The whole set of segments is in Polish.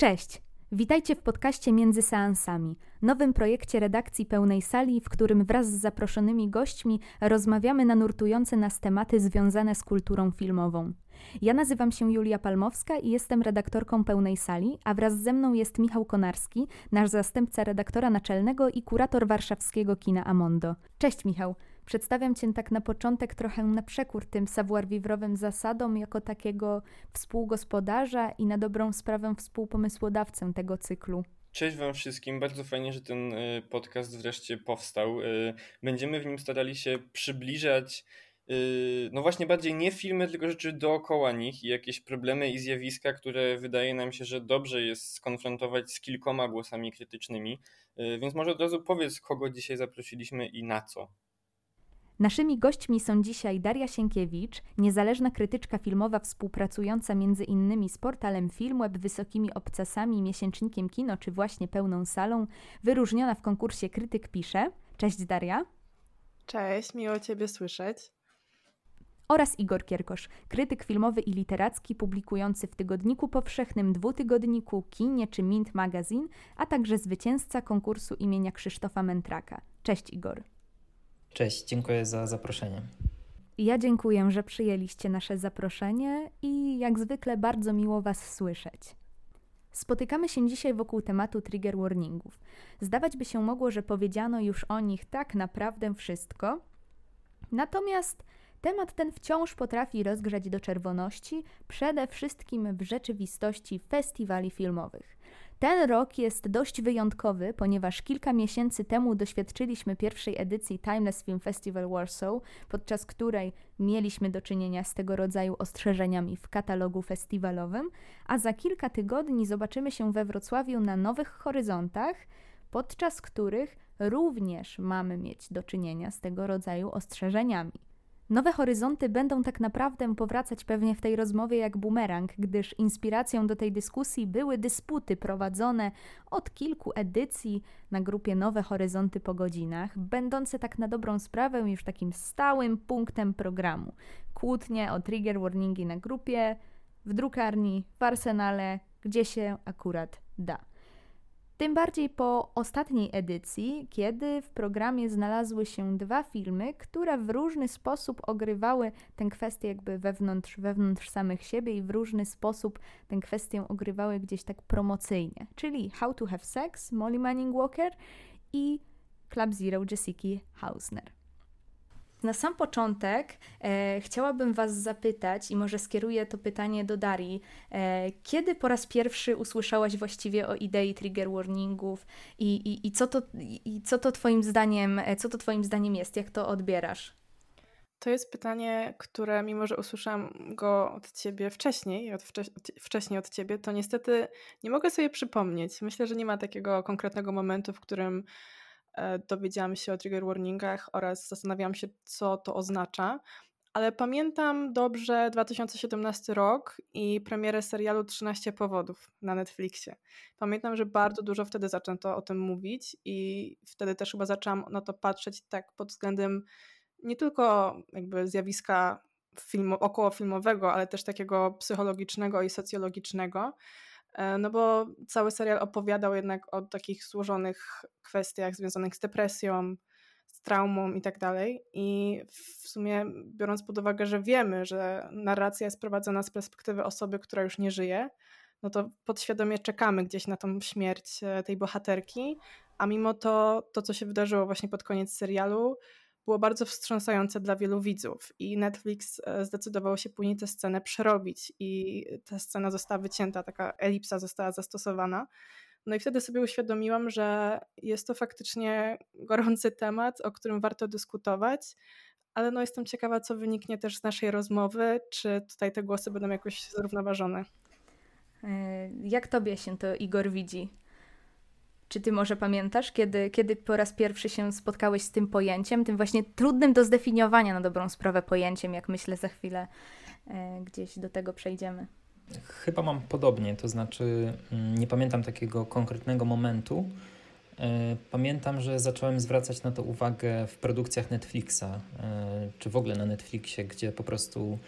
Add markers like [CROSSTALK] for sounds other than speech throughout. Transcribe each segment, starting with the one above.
Cześć! Witajcie w podcaście Między Seansami, nowym projekcie redakcji pełnej sali, w którym wraz z zaproszonymi gośćmi rozmawiamy na nurtujące nas tematy związane z kulturą filmową. Ja nazywam się Julia Palmowska i jestem redaktorką pełnej sali, a wraz ze mną jest Michał Konarski, nasz zastępca redaktora naczelnego i kurator warszawskiego kina Amondo. Cześć Michał! Przedstawiam Cię tak na początek trochę na przekór tym savoir-vivre'owym zasadom, jako takiego współgospodarza i na dobrą sprawę współpomysłodawcę tego cyklu. Cześć Wam wszystkim, bardzo fajnie, że ten y, podcast wreszcie powstał. Y, będziemy w nim starali się przybliżać y, no właśnie bardziej nie filmy, tylko rzeczy dookoła nich i jakieś problemy i zjawiska, które wydaje nam się, że dobrze jest skonfrontować z kilkoma głosami krytycznymi. Więc może od razu powiedz, kogo dzisiaj zaprosiliśmy i na co. Naszymi gośćmi są dzisiaj Daria Sienkiewicz, niezależna krytyczka filmowa współpracująca między innymi z portalem Filmweb, Wysokimi Obcasami, Miesięcznikiem Kino czy właśnie Pełną Salą, wyróżniona w konkursie Krytyk Pisze. Cześć Daria. Cześć, miło Ciebie słyszeć. Oraz Igor Kierkosz, krytyk filmowy i literacki publikujący w Tygodniku Powszechnym, Dwutygodniku, Kinie czy Mint Magazine, a także zwycięzca konkursu imienia Krzysztofa Mentraka. Cześć Igor. Cześć, dziękuję za zaproszenie. Ja dziękuję, że przyjęliście nasze zaproszenie i jak zwykle bardzo miło Was słyszeć. Spotykamy się dzisiaj wokół tematu trigger warningów. Zdawać by się mogło, że powiedziano już o nich tak naprawdę wszystko, natomiast temat ten wciąż potrafi rozgrzać do czerwoności, przede wszystkim w rzeczywistości festiwali filmowych. Ten rok jest dość wyjątkowy, ponieważ kilka miesięcy temu doświadczyliśmy pierwszej edycji Timeless Film Festival Warsaw, podczas której mieliśmy do czynienia z tego rodzaju ostrzeżeniami w katalogu festiwalowym, a za kilka tygodni zobaczymy się we Wrocławiu na Nowych Horyzontach, podczas których również mamy mieć do czynienia z tego rodzaju ostrzeżeniami. Nowe horyzonty będą tak naprawdę powracać pewnie w tej rozmowie jak bumerang, gdyż inspiracją do tej dyskusji były dysputy prowadzone od kilku edycji na grupie Nowe Horyzonty po godzinach, będące tak na dobrą sprawę już takim stałym punktem programu. Kłótnie o trigger warningi na grupie, w drukarni, w arsenale, gdzie się akurat da. Tym bardziej po ostatniej edycji, kiedy w programie znalazły się dwa filmy, które w różny sposób ogrywały tę kwestię jakby wewnątrz, wewnątrz samych siebie i w różny sposób tę kwestię ogrywały gdzieś tak promocyjnie. Czyli How to Have Sex, Molly Manning Walker i Club Zero Jessica Hausner. Na sam początek e, chciałabym Was zapytać, i może skieruję to pytanie do Darii, e, kiedy po raz pierwszy usłyszałaś właściwie o idei trigger warningów i, i, i, co, to, i co to Twoim zdaniem, e, co to Twoim zdaniem jest, jak to odbierasz? To jest pytanie, które mimo, że usłyszałam go od Ciebie wcześniej, od wcze wcześniej od Ciebie, to niestety nie mogę sobie przypomnieć. Myślę, że nie ma takiego konkretnego momentu, w którym dowiedziałam się o trigger warningach oraz zastanawiałam się, co to oznacza. Ale pamiętam dobrze 2017 rok i premierę serialu 13 powodów na Netflixie. Pamiętam, że bardzo dużo wtedy zaczęto o tym mówić i wtedy też chyba zaczęłam na to patrzeć tak pod względem nie tylko jakby zjawiska film, okołofilmowego, ale też takiego psychologicznego i socjologicznego. E, no bo cały serial opowiadał jednak o takich złożonych kwestiach związanych z depresją, z traumą i tak dalej. I w sumie biorąc pod uwagę, że wiemy, że narracja jest prowadzona z perspektywy osoby, która już nie żyje, no to podświadomie czekamy gdzieś na tą śmierć e, tej bohaterki, a mimo to, to co się wydarzyło właśnie pod koniec serialu, było bardzo wstrząsające dla wielu widzów i Netflix e, zdecydował się później tę scenę przerobić i ta scena została wycięta, taka elipsa została zastosowana. No i wtedy sobie uświadomiłam, że jest to faktycznie gorący temat, o którym warto dyskutować, ale no jestem ciekawa, co wyniknie też z naszej rozmowy, czy tutaj te głosy będą jakoś zrównoważone. E, jak tobie się to Igor widzi? Czy ty może pamiętasz, kiedy, kiedy po raz pierwszy się spotkałeś z tym pojęciem, tym właśnie trudnym do zdefiniowania na dobrą sprawę pojęciem, jak myślę za chwilę e, gdzieś do tego przejdziemy? Chyba mam podobnie, to znaczy mm, nie pamiętam takiego konkretnego momentu. E, pamiętam, że zacząłem zwracać na to uwagę w produkcjach Netflixa, e, czy w ogóle na Netflixie, gdzie po prostu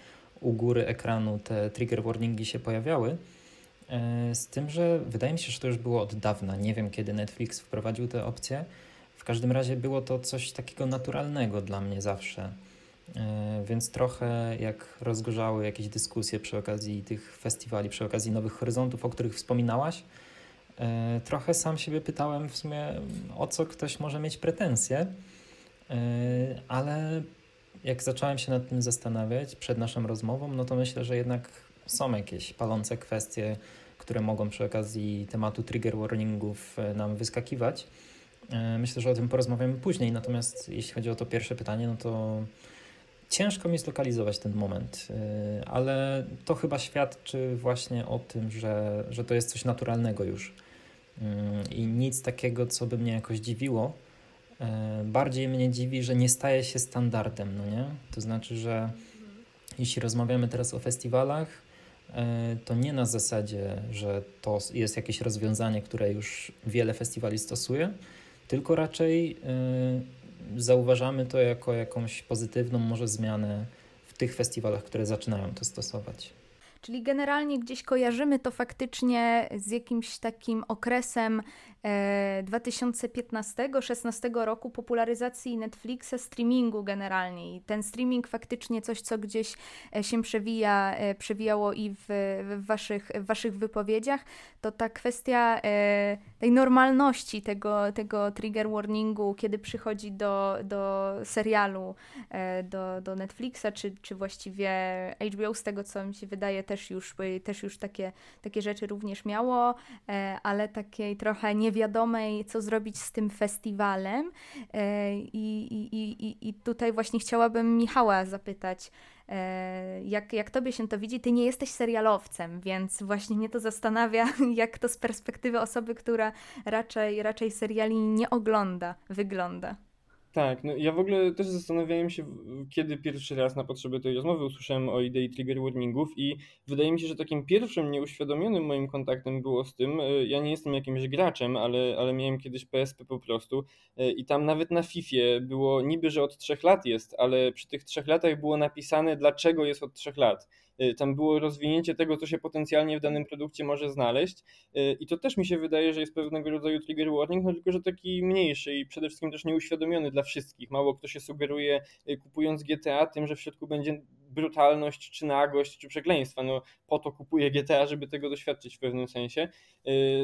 u góry ekranu te trigger warningi się pojawiały. E, z tym, że wydaje mi się, że to już było od dawna. Nie wiem, kiedy Netflix wprowadził tę opcję. W każdym razie było to coś takiego naturalnego dla mnie zawsze. E, więc trochę jak rozgorzały jakieś dyskusje przy okazji tych festiwali, przy okazji Nowych Horyzontów, o których wspominałaś, e, trochę sam siebie pytałem w sumie, o co ktoś może mieć pretensje, ale jak zacząłem się nad tym zastanawiać przed naszą rozmową, no to myślę, że jednak są jakieś palące kwestie, które mogą przy okazji tematu trigger warningów e, nam wyskakiwać. E, myślę, że o tym porozmawiamy później, natomiast jeśli chodzi o to pierwsze pytanie, no to ciężko mi zlokalizować ten moment, e, ale to chyba świadczy właśnie o tym, że, że to jest coś naturalnego już i nic takiego, co by mnie jakoś dziwiło. Bardziej mnie dziwi, że nie staje się standardem, no nie? To znaczy, że jeśli rozmawiamy teraz o festiwalach, to nie na zasadzie, że to jest jakieś rozwiązanie, które już wiele festiwali stosuje, tylko raczej e, zauważamy to jako jakąś pozytywną może zmianę w tych festiwalach, które zaczynają to stosować. Czyli generalnie gdzieś kojarzymy to faktycznie z jakimś takim okresem 2015-16 e, roku popularyzacji Netflixa, streamingu generalnie. I ten streaming faktycznie coś, co gdzieś e, się przewija, e, przewijało i w, w, waszych, w waszych wypowiedziach, to ta kwestia tej normalności tego, tego trigger warningu, kiedy przychodzi do, do serialu, do, do Netflixa, czy, czy właściwie HBO, z tego co mi się wydaje, też już, też już takie, takie rzeczy również miało, ale takiej trochę nie niewiadomej, co zrobić z tym festiwalem. E, I, i, i, i tutaj właśnie chciałabym Michała zapytać, e, jak, jak tobie się to widzi? Ty nie jesteś serialowcem, więc właśnie mnie to zastanawia, [LAUGHS] jak to z perspektywy osoby, która raczej, raczej seriali nie ogląda, wygląda. Tak, no ja w ogóle też zastanawiałem się, kiedy pierwszy raz na potrzeby tej rozmowy usłyszałem o idei trigger warningów i wydaje mi się, że takim pierwszym nieuświadomionym moim kontaktem było z tym, e, ja nie jestem jakimś graczem, ale, ale miałem kiedyś PSP po prostu e, i tam nawet na FIFA było niby, że od trzech lat jest, ale przy tych trzech latach było napisane, dlaczego jest od trzech lat. Y, tam było rozwinięcie tego, co się potencjalnie w danym produkcie może znaleźć i to też mi się wydaje, że jest pewnego rodzaju trigger warning, no tylko, że taki mniejszy i przede wszystkim też nieuświadomiony dla wszystkich. Mało kto się sugeruje y, kupując GTA tym, że w środku będzie brutalność, czy nagość, czy przekleństwa. No, po to kupuję GTA, żeby tego doświadczyć w pewnym sensie.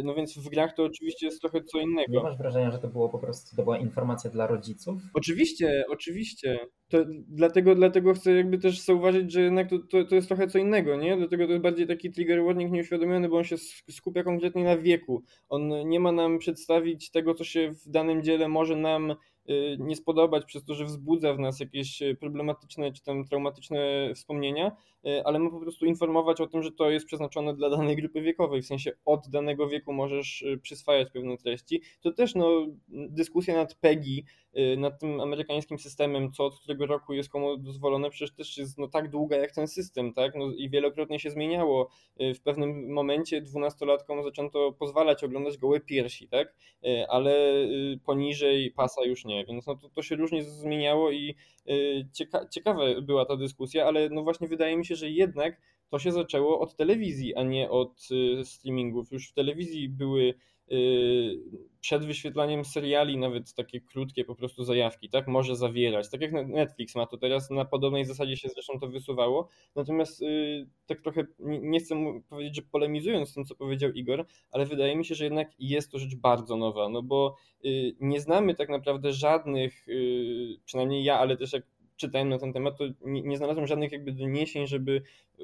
No więc w grach to oczywiście jest trochę co innego. Nie masz wrażenia, że to było po prostu, to była informacja dla rodziców? Oczywiście, oczywiście. To dlatego, dlatego chcę jakby też zauważyć, że jednak to, to, to jest trochę co innego, nie? Dlatego to jest bardziej taki trigger warning nieuświadomiony, bo on się skupia konkretnie na wieku. On nie ma nam przedstawić tego, co się w danym dziele może nam Y, nie spodobać przez to, że wzbudza w nas jakieś y, problematyczne czy tam traumatyczne wspomnienia, y, ale ma po prostu informować o tym, że to jest przeznaczone dla danej grupy wiekowej, w sensie od danego wieku możesz przyswajać pewne treści. To też no, dyskusja nad PEGI, nad tym amerykańskim systemem, co od którego roku jest komu dozwolone, przecież też jest no, tak długa jak ten system, tak? No, I wielokrotnie się zmieniało. W pewnym momencie dwunastolatkom zaczęto pozwalać oglądać gołe piersi, tak? Ale poniżej pasa już nie więc no to, to się różnie zmieniało i y, cieka ciekawa była ta dyskusja, ale no właśnie wydaje mi się, że jednak to się zaczęło od telewizji, a nie od y, streamingów. Już w telewizji były y, przed wyświetlaniem seriali nawet takie krótkie po prostu zajawki, tak, może zawierać, tak jak Netflix ma to teraz, na podobnej zasadzie się zresztą to wysuwało, natomiast tak trochę nie chcę powiedzieć, że polemizując z tym, co powiedział Igor, ale wydaje mi się, że jednak jest to rzecz bardzo nowa, no bo nie znamy tak naprawdę żadnych, przynajmniej ja, ale też jak czytałem na ten temat, to nie, nie, znalazłem żadnych jakby doniesień, żeby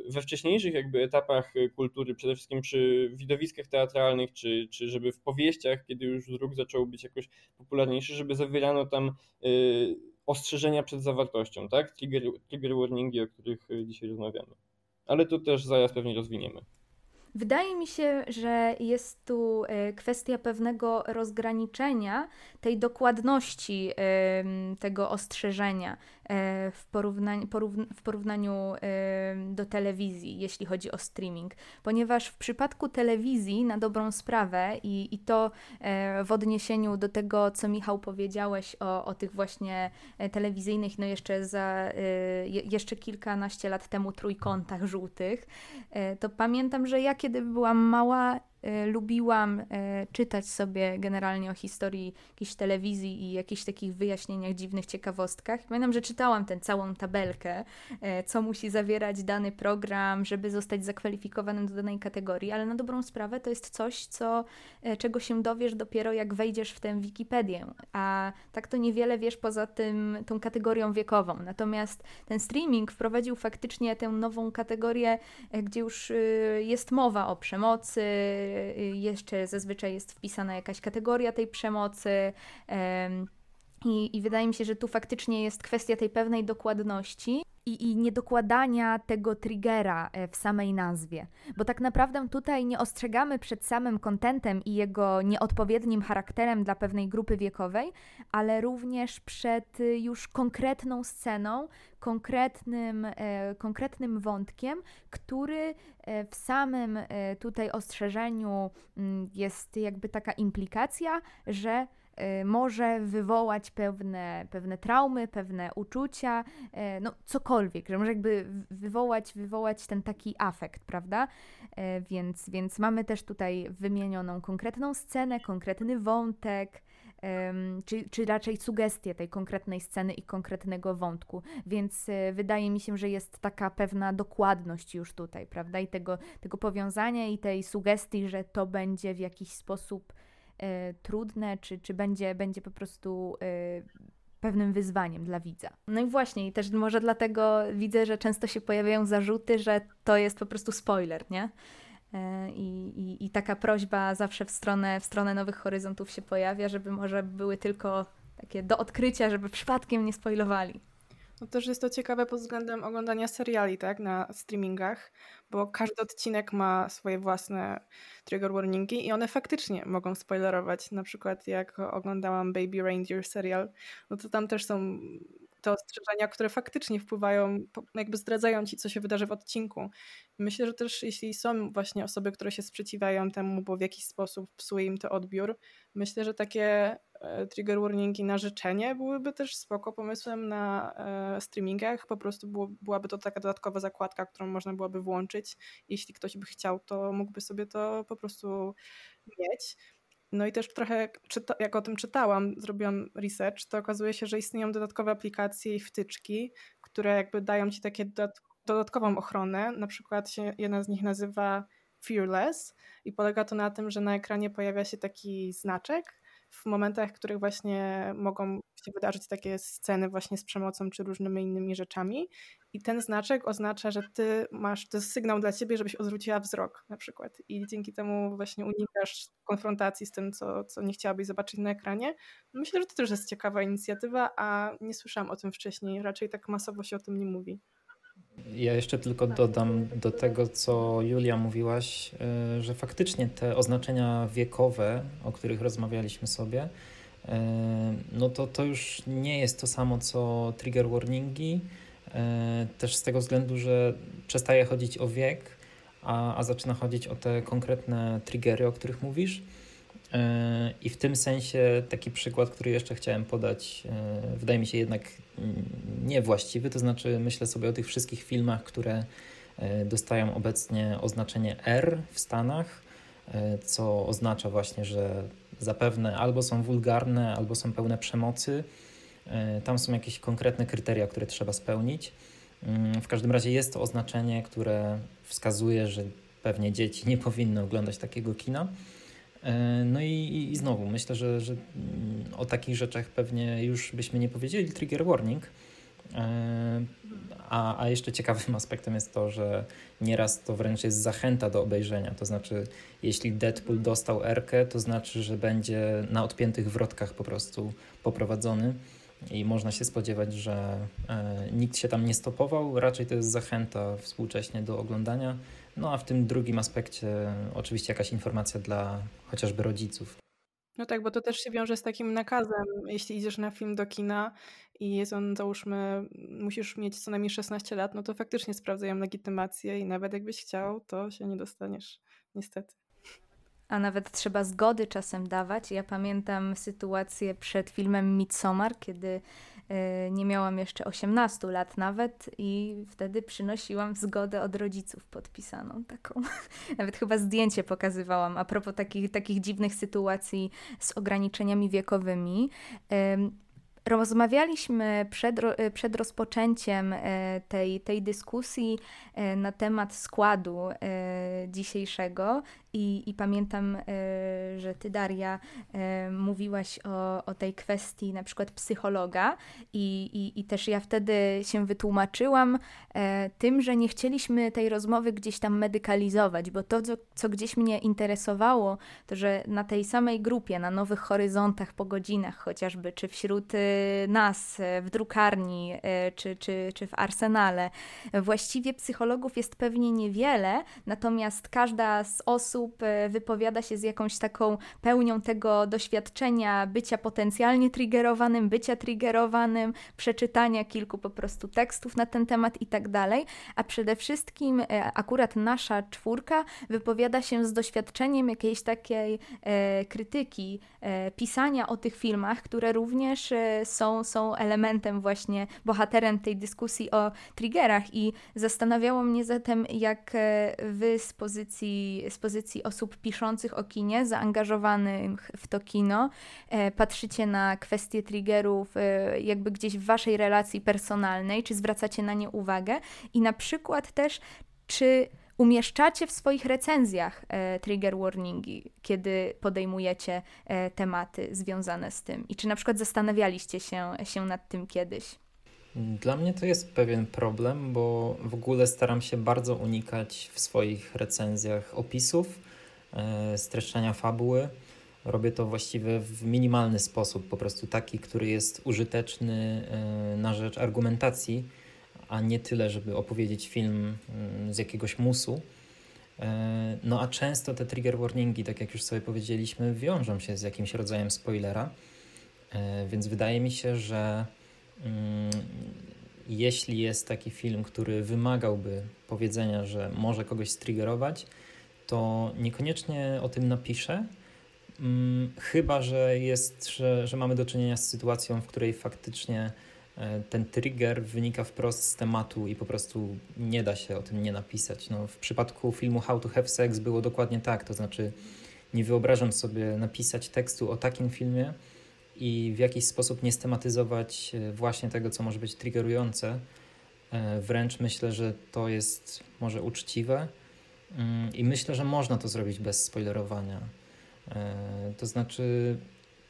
we wcześniejszych jakby etapach kultury, przede wszystkim przy widowiskach teatralnych, czy, czy żeby w powieściach, kiedy już druk zaczął być jakoś popularniejszy, żeby zawierano tam y, ostrzeżenia przed zawartością, tak? Trigger, trigger warningi, o których y, dzisiaj rozmawiamy. Ale to też zaraz pewnie rozwiniemy. Wydaje mi się, że jest tu e, kwestia pewnego rozgraniczenia tej dokładności tego ostrzeżenia. E, w porównaniu, w porównaniu do telewizji, jeśli chodzi o streaming. Ponieważ w przypadku telewizji, na dobrą sprawę, i, i to w odniesieniu do tego, co Michał powiedziałeś o, o tych właśnie telewizyjnych, no jeszcze za jeszcze kilkanaście lat temu trójkątach żółtych, to pamiętam, że ja kiedy byłam mała, E, lubiłam e, czytać sobie generalnie o historii jakiejś telewizji i jakichś takich wyjaśnieniach, dziwnych ciekawostkach. Pamiętam, że czytałam tę całą tabelkę, e, co musi zawierać dany program, żeby zostać zakwalifikowanym do danej kategorii, ale na dobrą sprawę to jest coś, co, czego się dowiesz dopiero jak wejdziesz w tę Wikipedię, a tak to niewiele wiesz poza tym, tą kategorią wiekową. Natomiast ten streaming wprowadził faktycznie tę nową kategorię, gdzie już jest mowa o przemocy, Y, jeszcze zazwyczaj jest wpisana jakaś kategoria tej przemocy. I, I, wydaje mi się, że tu faktycznie jest kwestia tej pewnej dokładności i, i niedokładania tego triggera e, w samej nazwie. Bo tak naprawdę tutaj nie ostrzegamy przed samym kontentem i jego nieodpowiednim charakterem dla pewnej grupy wiekowej, ale również przed y, już konkretną sceną, konkretnym, e, konkretnym wątkiem, który e, w samym tutaj ostrzeżeniu mm, jest jakby taka implikacja, że może wywołać pewne, pewne traumy, pewne uczucia, no cokolwiek, że może jakby wywołać, wywołać ten taki afekt, prawda? Więc, więc mamy też tutaj wymienioną konkretną scenę, konkretny wątek, czy, czy raczej sugestie tej konkretnej sceny i konkretnego wątku. Więc wydaje mi się, że jest taka pewna dokładność już tutaj, prawda? I tego, tego powiązania i tej sugestii, że to będzie w jakiś sposób trudne, czy, czy będzie, będzie po prostu. E, pewnym wyzwaniem dla widza. No i właśnie, i też może dlatego widzę, że często się pojawiają zarzuty, że to jest po prostu spoiler, nie? E, I, i, I, taka prośba zawsze w stronę, w stronę nowych horyzontów się pojawia, żeby może były tylko takie do odkrycia, żeby przypadkiem nie spoilowali. No też jest to ciekawe pod względem oglądania seriali, tak, na streamingach, bo każdy odcinek ma swoje własne trigger warningi i one faktycznie mogą spoilerować. Na przykład jak oglądałam Baby Reindeer serial, no to tam też są te ostrzeżenia, które faktycznie wpływają, jakby zdradzają ci, co się wydarzy w odcinku. Myślę, że też jeśli są właśnie osoby, które się sprzeciwiają temu, bo w jakiś sposób psuje im to odbiór, myślę, że takie e, trigger warningi na życzenie byłyby też spoko pomysłem na e, streamingach. Po prostu byłaby to taka dodatkowa zakładka, którą można byłoby włączyć. Jeśli ktoś by chciał, to mógłby sobie to po prostu mieć. No i też trochę, jak o tym czytałam, zrobiłam research, to okazuje się, że istnieją dodatkowe aplikacje i wtyczki, które jakby dają ci takie dodatkową ochronę. Na przykład się, jedna z nich nazywa Fearless i polega to na tym, że na ekranie pojawia się taki znaczek, w momentach, w których właśnie mogą się wydarzyć takie sceny właśnie z przemocą czy różnymi innymi rzeczami. I ten znaczek oznacza, że ty masz, to jest sygnał dla ciebie, żebyś odwróciła wzrok na przykład. I dzięki temu właśnie unikasz konfrontacji z tym, co, co nie chciałabyś zobaczyć na ekranie. Myślę, że to też jest ciekawa inicjatywa, a nie słyszałam o tym wcześniej. Raczej tak masowo się o tym nie mówi. Ja jeszcze tylko dodam do tego, co Julia mówiłaś, e, że faktycznie te oznaczenia wiekowe, o których rozmawialiśmy sobie, no to to już nie jest to samo co trigger warningi. Też z tego względu, że przestaje chodzić o wiek, a, a zaczyna chodzić o te konkretne triggery, o których mówisz. I w tym sensie taki przykład, który jeszcze chciałem podać, wydaje mi się jednak niewłaściwy. To znaczy, myślę sobie o tych wszystkich filmach, które e, dostają obecnie oznaczenie R w Stanach, co oznacza właśnie, że zapewne albo są wulgarne, albo są pełne przemocy. E, tam są jakieś konkretne kryteria, które trzeba spełnić. Mm, w każdym razie jest to oznaczenie, które wskazuje, że pewnie dzieci nie powinny oglądać takiego kina. No i, i znowu myślę, że, że mm, o takich rzeczach pewnie już byśmy nie powiedzieli trigger warning. A, a jeszcze ciekawym [LAUGHS] aspektem jest to, że nieraz to wręcz jest zachęta do obejrzenia. To znaczy, jeśli Deadpool dostał Erkę, to znaczy, że będzie na odpiętych wrotkach po prostu poprowadzony i można się spodziewać, że e, nikt się tam nie stopował. Raczej to jest zachęta współcześnie do oglądania. No a w tym drugim aspekcie oczywiście jakaś informacja dla chociażby rodziców. No tak, bo to też się wiąże z takim nakazem, jeśli idziesz na film do kina i jest on, załóżmy, musisz mieć co najmniej 16 lat, no to faktycznie sprawdzają legitymację i nawet jakbyś chciał, to się nie dostaniesz, niestety. A nawet trzeba zgody czasem dawać. Ja pamiętam sytuację przed filmem Midsommar, kiedy nie miałam jeszcze 18 lat nawet i wtedy przynosiłam zgodę od rodziców podpisaną taką. [LAUGHS] Nawet chyba zdjęcie pokazywałam a propos takich, takich dziwnych sytuacji z ograniczeniami wiekowymi. Rozmawialiśmy przed, przed rozpoczęciem e, tej, tej dyskusji e, na temat składu dzisiejszego i, I pamiętam, e, że ty, Daria, e, mówiłaś o, o tej kwestii na przykład psychologa, i, i, i też ja wtedy się wytłumaczyłam e, tym, że nie chcieliśmy tej rozmowy gdzieś tam medykalizować, bo to, co, co gdzieś mnie interesowało, to że na tej samej grupie, na nowych horyzontach po godzinach chociażby, czy wśród nas w drukarni, czy, czy, czy w arsenale, właściwie psychologów jest pewnie niewiele, natomiast każda z osób, e, wypowiada się z jakąś taką pełnią tego doświadczenia bycia potencjalnie triggerowanym, bycia triggerowanym, przeczytania kilku po prostu tekstów na ten temat i tak dalej, a przede wszystkim e, akurat nasza czwórka wypowiada się z doświadczeniem jakiejś takiej e, krytyki, e, pisania o tych filmach, które również e, są, są elementem właśnie, bohaterem tej dyskusji o triggerach i zastanawiało mnie zatem, jak e, wy z pozycji, z pozycji osób piszących o kinie, zaangażowanych w to kino, e, patrzycie na kwestie triggerów e, jakby gdzieś w waszej relacji personalnej, czy zwracacie na nie uwagę? I na przykład też, czy umieszczacie w swoich recenzjach e, trigger warningi, kiedy podejmujecie e, tematy związane z tym? I czy na przykład zastanawialiście się, się nad tym kiedyś? Dla mnie to jest pewien problem, bo w ogóle staram się bardzo unikać w swoich recenzjach opisów, e, streszczania fabuły. Robię to właściwie w minimalny sposób, po prostu taki, który jest użyteczny na rzecz argumentacji, a nie tyle, żeby opowiedzieć film mm, z jakiegoś musu. E, no a często te trigger warningi, tak jak już sobie powiedzieliśmy, wiążą się z jakimś rodzajem spoilera, więc wydaje mi się, że Mm, jeśli jest taki film, który wymagałby powiedzenia, że może kogoś striggerować, to niekoniecznie o tym napiszę. Mm, chyba, że jest, że, że mamy do czynienia z sytuacją, w której faktycznie e, ten trigger wynika wprost z tematu i po prostu nie da się o tym nie napisać. No, w przypadku filmu How to Have Sex było dokładnie tak, to znaczy nie wyobrażam sobie napisać tekstu o takim filmie, i w jakiś sposób nie stematyzować e, właśnie tego, co może być triggerujące. E, wręcz myślę, że to jest może uczciwe mm, i myślę, że można to zrobić bez spoilerowania. E, to znaczy,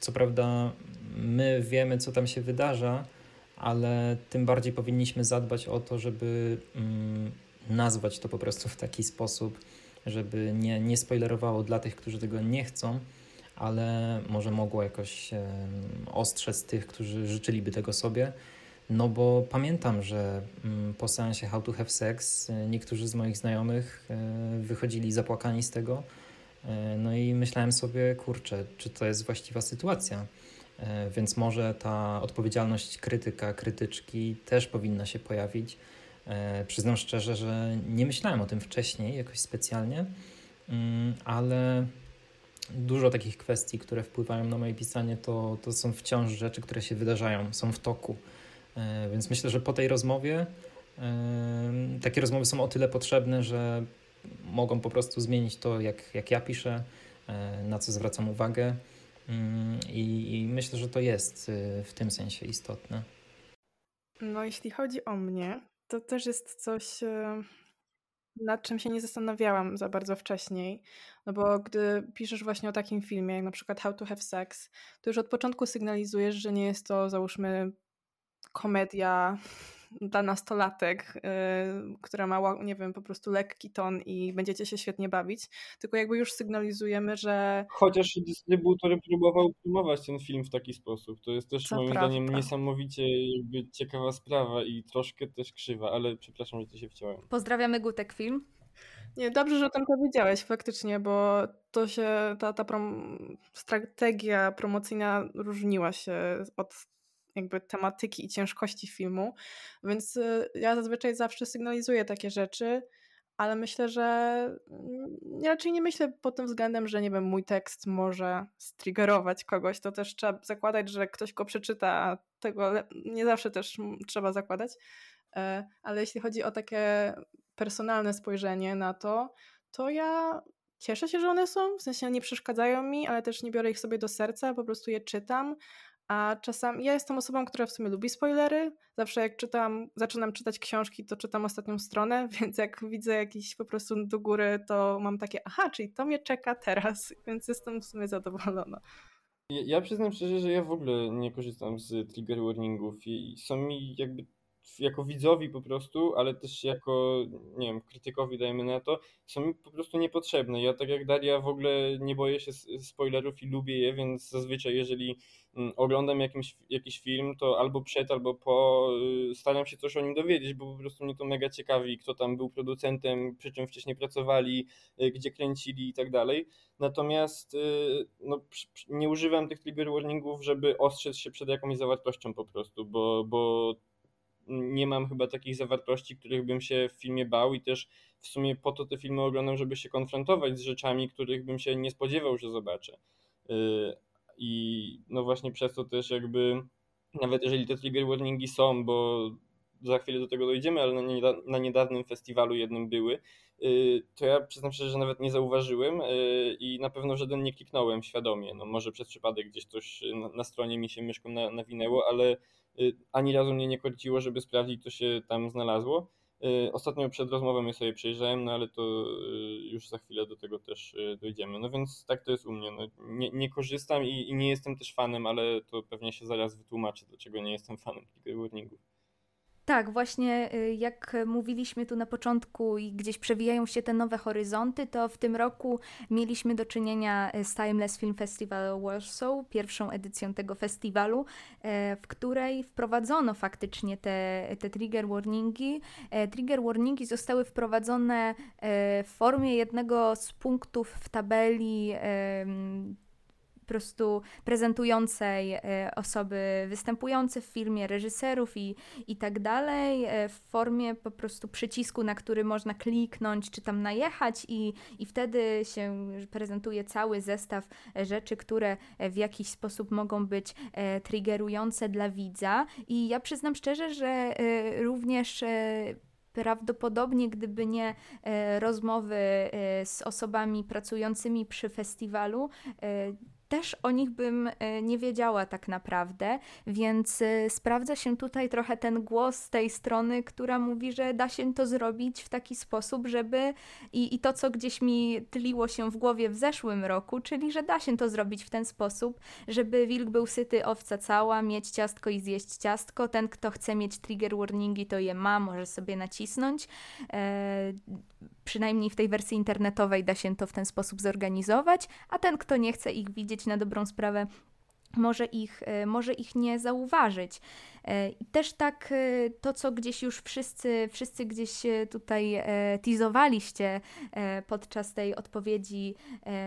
co prawda, my wiemy, co tam się wydarza, ale tym bardziej powinniśmy zadbać o to, żeby mm, nazwać to po prostu w taki sposób, żeby nie, nie spoilerowało dla tych, którzy tego nie chcą, ale może mogło jakoś ostrzec tych, którzy życzyliby tego sobie. No bo pamiętam, że mm, po seansie How to Have Sex e, niektórzy z moich znajomych e, wychodzili zapłakani z tego. E, no i myślałem sobie, kurczę, czy to jest właściwa sytuacja. Więc może ta odpowiedzialność krytyka, krytyczki też powinna się pojawić. Przyznam szczerze, że nie myślałem o tym wcześniej jakoś specjalnie, mm, ale dużo takich kwestii, które wpływają na moje pisanie, to, to są wciąż rzeczy, które się wydarzają, są w toku. E, więc myślę, że po tej rozmowie e, takie rozmowy są o tyle potrzebne, że mogą po prostu zmienić to, jak, jak ja piszę, e, na co zwracam uwagę. Mm, I, myślę, że to jest w tym sensie istotne. No, jeśli chodzi o mnie, to też jest coś, nad czym się nie zastanawiałam za bardzo wcześniej. No bo gdy piszesz właśnie o takim filmie, jak na przykład How to Have Sex, to już od początku sygnalizujesz, że nie jest to załóżmy komedia dla nastolatek, yy, która ma, nie wiem, po prostu lekki ton i będziecie się świetnie bawić, tylko jakby już sygnalizujemy, że... Chociaż dystrybutor próbował promować ten film w taki sposób. To jest też Co moim prawda. zdaniem niesamowicie jakby ciekawa sprawa i troszkę też krzywa, ale przepraszam, że to się wciąłem. Pozdrawiamy Gutek Film. Nie, dobrze, że o tym powiedziałeś faktycznie, bo to się, ta, ta prom strategia promocyjna różniła się od jakby tematyki i ciężkości filmu, więc y, ja zazwyczaj zawsze sygnalizuję takie rzeczy, ale myślę, że mm, raczej nie myślę pod tym względem, że nie wiem, mój tekst może striggerować kogoś, to też trzeba zakładać, że ktoś go przeczyta, a tego nie zawsze też trzeba zakładać, e, ale jeśli chodzi o takie personalne spojrzenie na to, to ja cieszę się, że one są, w sensie nie przeszkadzają mi, ale też nie biorę ich sobie do serca, po prostu je czytam, a czasami ja jestem osobą, która w sumie lubi spoilery. Zawsze jak czytam, zaczynam czytać książki, to czytam ostatnią stronę, [LAUGHS] więc jak widzę jakiś po prostu do góry, to mam takie, aha, czyli to mnie czeka teraz, [LAUGHS] więc jestem w sumie zadowolona. Ja, ja przyznam szczerze, że ja w ogóle nie korzystam z trigger warningów i są mi jakby jako widzowi po prostu, ale też jako, nie wiem, krytykowi dajmy na to, są mi po prostu niepotrzebne. Ja tak jak Daria w ogóle nie boję się spoilerów i lubię je, więc zazwyczaj jeżeli mm, oglądam jakimś, jakiś film, to albo przed, albo po y, staram się coś o nim dowiedzieć, bo po prostu mnie to mega ciekawi, kto tam był producentem, przy czym wcześniej pracowali, y, gdzie kręcili i tak dalej. Natomiast y, no, nie używam tych trigger warningów, żeby ostrzec się przed jakąś zawartością po prostu, bo, bo nie mam chyba takich zawartości, których bym się w filmie bał i też w sumie po to te filmy oglądam, żeby się konfrontować z rzeczami, których bym się nie spodziewał, że zobaczę. Y, I no właśnie przez to też jakby, nawet jeżeli te trigger warningi są, bo za chwilę do tego dojdziemy, ale na, niedawnym festiwalu jednym były, y, to ja przyznam że nawet nie zauważyłem y, i na pewno żaden nie kliknąłem świadomie. No może przez przypadek gdzieś coś na, stronie mi się myszką na, nawinęło, ale ani razu mnie nie korciło, żeby sprawdzić, co się tam znalazło. Y, ostatnio przed rozmową je sobie przejrzałem, no ale to y, już za chwilę do tego też dojdziemy. No więc tak to jest u mnie. No, nie, nie korzystam i, i, nie jestem też fanem, ale to pewnie się zaraz wytłumaczę, dlaczego nie jestem fanem warningów. Tak, właśnie y, jak mówiliśmy tu na początku i gdzieś przewijają się te nowe horyzonty, to w tym roku mieliśmy do czynienia y, z Timeless Film Festival Warsaw, pierwszą edycją tego festiwalu, e, w której wprowadzono faktycznie te, te trigger warningi. Trigger warningi zostały wprowadzone w formie jednego z punktów w tabeli po prostu prezentującej e, osoby występujące w filmie, reżyserów i, i tak dalej, e, w formie po prostu przycisku, na który można kliknąć czy tam najechać i, i wtedy się prezentuje cały zestaw rzeczy, które w jakiś sposób mogą być e, triggerujące dla widza. I ja przyznam szczerze, że również prawdopodobnie gdyby nie rozmowy z osobami pracującymi przy festiwalu, też o nich bym e, nie wiedziała tak naprawdę, więc e, sprawdza się tutaj trochę ten głos z tej strony, która mówi, że da się to zrobić w taki sposób, żeby i, i to, co gdzieś mi tliło się w głowie w zeszłym roku, czyli że da się to zrobić w ten sposób, żeby wilk był syty, owca cała, mieć ciastko i zjeść ciastko. Ten, kto chce mieć trigger warningi, to je ma, może sobie nacisnąć. E, przynajmniej w tej wersji internetowej da się to w ten sposób zorganizować, a ten, kto nie chce ich widzieć na dobrą sprawę, może ich, e, może ich nie zauważyć. E, I też tak e, to, co gdzieś już wszyscy, wszyscy gdzieś tutaj teasowaliście podczas tej odpowiedzi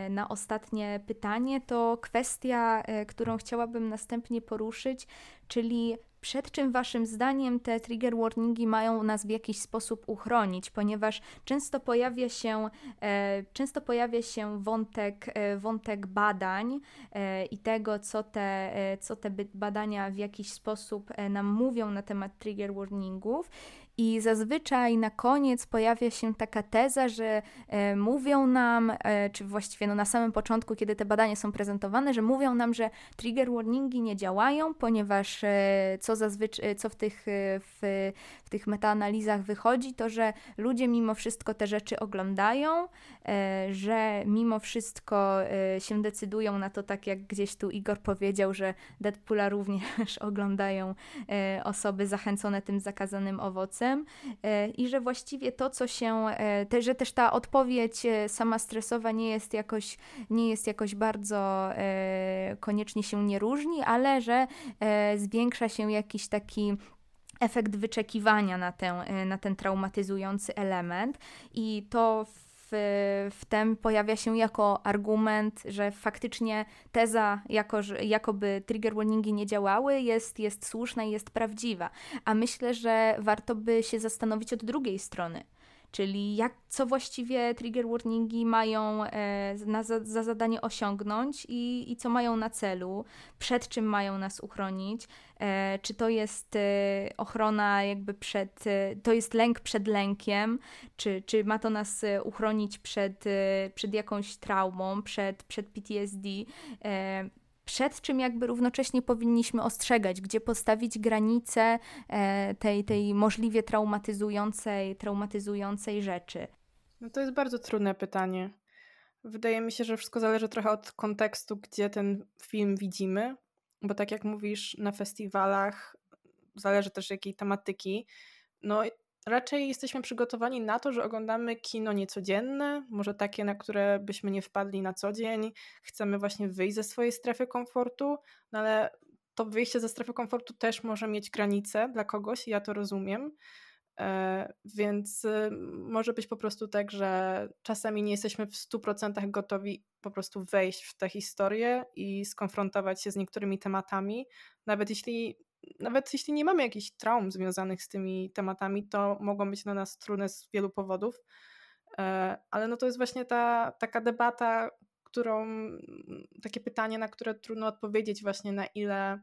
na ostatnie pytanie, to kwestia, którą chciałabym następnie poruszyć, czyli przed czym Waszym zdaniem te trigger warningi mają nas w jakiś sposób uchronić, ponieważ często pojawia się, e, często pojawia się wątek, e, wątek badań e, i tego, co te, e, co te badania w jakiś sposób e, nam mówią na temat trigger warningów. I zazwyczaj na koniec pojawia się taka teza, że e, mówią nam, e, czy właściwie no na samym początku, kiedy te badania są prezentowane, że mówią nam, że trigger warningi nie działają, ponieważ e, co zazwyczaj, co w tych, e, w, w tych metaanalizach wychodzi, to że ludzie mimo wszystko te rzeczy oglądają, e, że mimo wszystko e, się decydują na to, tak jak gdzieś tu Igor powiedział, że Deadpoola również [LAUGHS] oglądają osoby zachęcone tym zakazanym owocem E, i że właściwie to, co się, e, te, że też ta odpowiedź e, sama stresowa nie jest jakoś, nie jest jakoś bardzo koniecznie się nie różni, ale że zwiększa się jakiś taki efekt wyczekiwania na, tę, na ten traumatyzujący element. I to w, w tym pojawia się jako argument, że faktycznie teza, jako, że, jakoby trigger warningi nie działały, jest, jest słuszna i jest prawdziwa. A myślę, że warto by się zastanowić od drugiej strony czyli jak, co właściwie trigger warningi mają e, na, za, za, zadanie osiągnąć i, i co mają na celu, przed czym mają nas uchronić, e, czy to jest e, ochrona jakby przed, e, to jest lęk przed lękiem, czy, czy ma to nas e, uchronić przed, e, przed jakąś traumą, przed, przed PTSD przed czym jakby równocześnie powinniśmy ostrzegać, gdzie postawić granice e, tej, tej możliwie traumatyzującej, traumatyzującej rzeczy? No to jest bardzo trudne pytanie. Wydaje mi się, że wszystko zależy trochę od kontekstu, gdzie ten film widzimy, bo tak jak mówisz, na festiwalach zależy też jakiej tematyki. No raczej jesteśmy przygotowani na to, że oglądamy kino niecodzienne, może takie, na które byśmy nie wpadli na co dzień. Chcemy właśnie wyjść ze swojej strefy komfortu, no ale to wyjście ze strefy komfortu też może mieć granice dla kogoś, ja to rozumiem. E, więc y, może być po prostu tak, że czasami nie jesteśmy w 100% gotowi po prostu wejść w tę historię i skonfrontować się z niektórymi tematami, nawet jeśli nawet jeśli nie mamy jakichś traum związanych z tymi tematami, to mogą być na nas trudne z wielu powodów. E, ale no to jest właśnie ta taka debata, którą, takie pytanie, na które trudno odpowiedzieć, właśnie na ile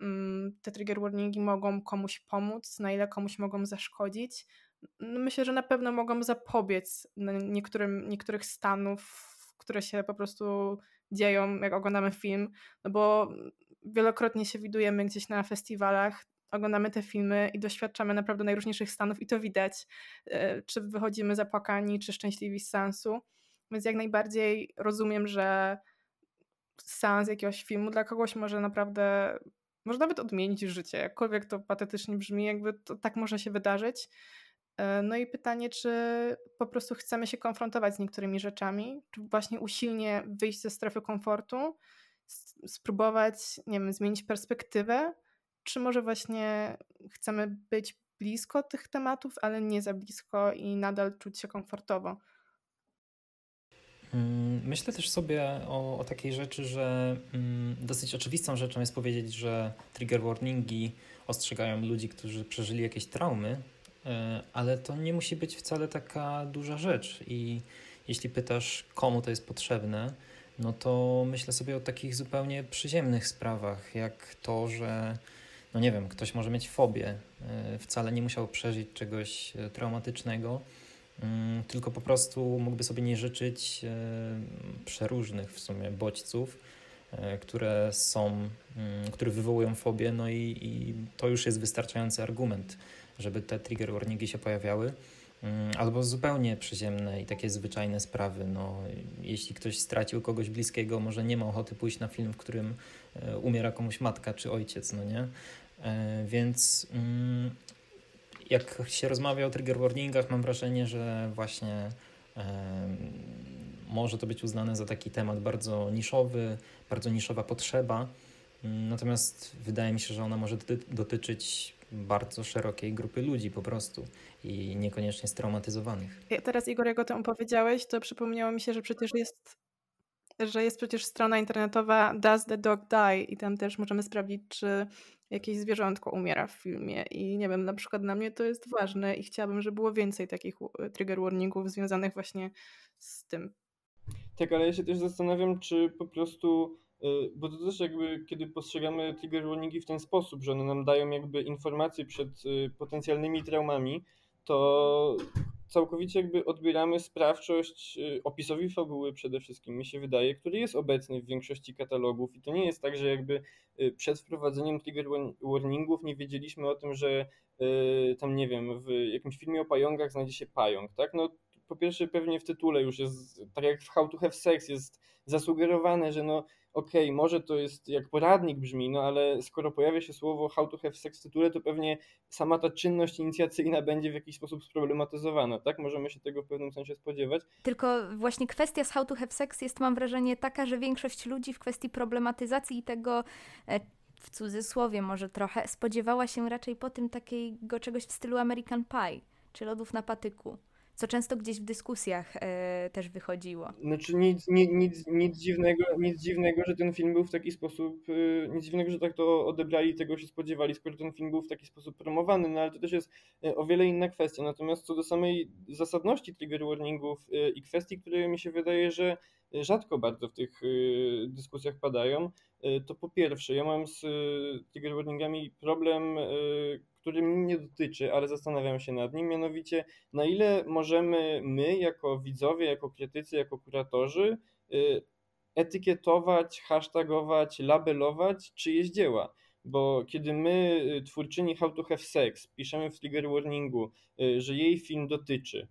mm, te trigger warningi mogą komuś pomóc, na ile komuś mogą zaszkodzić. No myślę, że na pewno mogą zapobiec niektórym, niektórych stanów, które się po prostu dzieją, jak oglądamy film, no bo wielokrotnie się widujemy gdzieś na festiwalach, oglądamy te filmy i doświadczamy naprawdę najróżniejszych stanów i to widać, e, czy wychodzimy zapłakani, czy szczęśliwi z sensu. Więc jak najbardziej rozumiem, że seans jakiegoś filmu dla kogoś może naprawdę, może nawet odmienić życie, jakkolwiek to patetycznie brzmi, jakby to tak może się wydarzyć. E, no i pytanie, czy po prostu chcemy się konfrontować z niektórymi rzeczami, czy właśnie usilnie wyjść ze strefy komfortu, spróbować, nie wiem, zmienić perspektywę, czy może właśnie chcemy być blisko tych tematów, ale nie za blisko i nadal czuć się komfortowo. Mm, myślę też sobie o, o takiej rzeczy, że mm, dosyć oczywistą rzeczą jest powiedzieć, że trigger warningi ostrzegają ludzi, którzy przeżyli jakieś traumy, e, ale to nie musi być wcale taka duża rzecz. I jeśli pytasz, komu to jest potrzebne, no to myślę sobie o takich zupełnie przyziemnych sprawach, jak to, że no nie wiem, ktoś może mieć fobię, e, wcale nie musiał przeżyć czegoś e, traumatycznego, mm, tylko po prostu mógłby sobie nie życzyć e, przeróżnych w sumie bodźców, które są, mm, które wywołują fobię, no i, i to już jest wystarczający argument, żeby te trigger warningi się pojawiały. Mm, albo zupełnie przyziemne i takie zwyczajne sprawy. No, jeśli ktoś stracił kogoś bliskiego, może nie ma ochoty pójść na film, w którym e, umiera komuś matka czy ojciec, no nie? E, więc mm, jak się rozmawia o trigger warningach, mam wrażenie, że właśnie może to być uznane za taki temat bardzo niszowy, bardzo niszowa potrzeba. Mm, natomiast wydaje mi się, że ona może dotyczyć bardzo szerokiej grupy ludzi po prostu i niekoniecznie straumatyzowanych. Ja teraz Igor, jak o tym opowiedziałeś, to przypomniało mi się, że przecież jest że jest przecież strona internetowa Does the Dog Die i tam też możemy sprawdzić, czy jakieś zwierzątko umiera w filmie i nie wiem, na przykład dla mnie to jest ważne i chciałabym, żeby było więcej takich trigger warningów związanych właśnie z tym. Tak, ale ja się też zastanawiam, czy po prostu bo to też jakby, kiedy postrzegamy trigger warningi w ten sposób, że one nam dają jakby informacje przed y, potencjalnymi traumami, to całkowicie jakby odbieramy sprawczość y, opisowi fabuły przede wszystkim, mi się wydaje, który jest obecny w większości katalogów i to nie jest tak, że jakby przed wprowadzeniem trigger warningów nie wiedzieliśmy o tym, że tam nie wiem, w jakimś filmie o pająkach znajdzie się pająk, tak? No po pierwsze pewnie w tytule już jest, tak jak w How to Have Sex jest zasugerowane, że no okej, okay, może to jest jak poradnik brzmi, no ale skoro pojawia się słowo how to have sex w tytule, to pewnie sama ta czynność inicjacyjna będzie w jakiś sposób sproblematyzowana, tak? Możemy się tego w pewnym sensie spodziewać. Tylko właśnie kwestia z how to have sex jest, mam wrażenie, taka, że większość ludzi w kwestii problematyzacji tego, e, w cudzysłowie może trochę, spodziewała się raczej po tym takiego czegoś w stylu American Pie, czy lodów na patyku co często gdzieś w dyskusjach e, też wychodziło. Znaczy nic, nic, nic, nic, dziwnego, nic dziwnego, że ten film był w taki sposób, e, nic dziwnego, że tak to odebrali, tego się spodziewali, skoro ten film był w taki sposób promowany, no ale to też jest e, o wiele inna kwestia. Natomiast co do samej zasadności trigger warningów e, i kwestii, które mi się wydaje, że rzadko bardzo w tych dyskusjach padają, to po pierwsze, ja mam z trigger warningami problem, który mnie nie dotyczy, ale zastanawiam się nad nim, mianowicie na ile możemy my, jako widzowie, jako krytycy, jako kuratorzy, etykietować, hashtagować, labelować czyjeś dzieła. Bo kiedy my, twórczyni How to Have Sex, piszemy w trigger warningu, że jej film dotyczy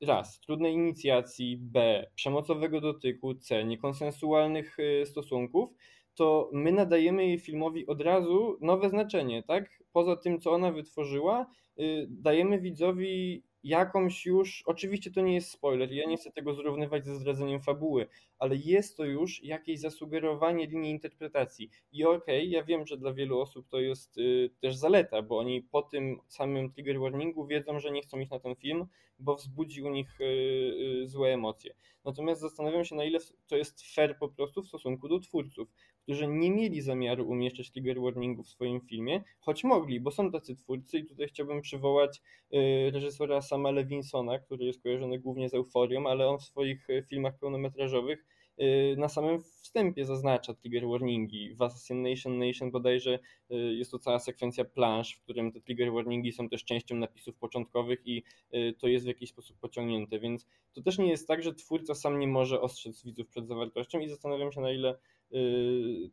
raz, trudnej inicjacji, b, przemocowego dotyku, c, niekonsensualnych stosunków, to my nadajemy jej filmowi od razu nowe znaczenie, tak? Poza tym, co ona wytworzyła, y, dajemy widzowi jakąś już, oczywiście to nie jest spoiler, ja nie chcę tego zrównywać ze zdradzeniem fabuły, ale jest to już jakieś zasugerowanie linii interpretacji. I okej, okay, ja wiem, że dla wielu osób to jest y, też zaleta, bo oni po tym samym trigger warningu wiedzą, że nie chcą iść na ten film, bo wzbudzi u nich y, y, złe emocje. Natomiast zastanawiam się, na ile to jest fair po prostu w stosunku do twórców, którzy nie mieli zamiaru umieszczać trigger warningu w swoim filmie, choć mogli, bo są tacy twórcy i tutaj chciałbym przywołać y, reżysera Sama Levinsona, który jest kojarzony głównie z Euforią, ale on w swoich y, filmach pełnometrażowych y, na samym wstępie zaznacza trigger warningi. W Assassination Nation bodajże jest to cała sekwencja plansz, w którym te trigger warningi są też częścią napisów początkowych i to jest w jakiś sposób pociągnięte, więc to też nie jest tak, że twórca sam nie może ostrzec widzów przed zawartością i zastanawiam się na ile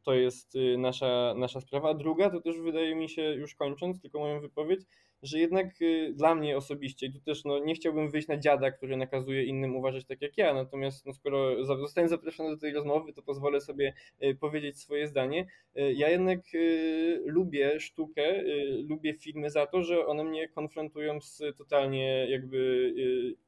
to jest y, nasza, nasza sprawa. Druga to też wydaje mi się, już kończąc tylko moją wypowiedź, że jednak y, dla mnie osobiście, tu też no, nie chciałbym wyjść na dziada, który nakazuje innym uważać tak jak ja, natomiast no, skoro zostałem zaproszony do tej rozmowy, to pozwolę sobie powiedzieć swoje zdanie. Ja jednak lubię sztukę, lubię filmy za to, że one mnie konfrontują z totalnie jakby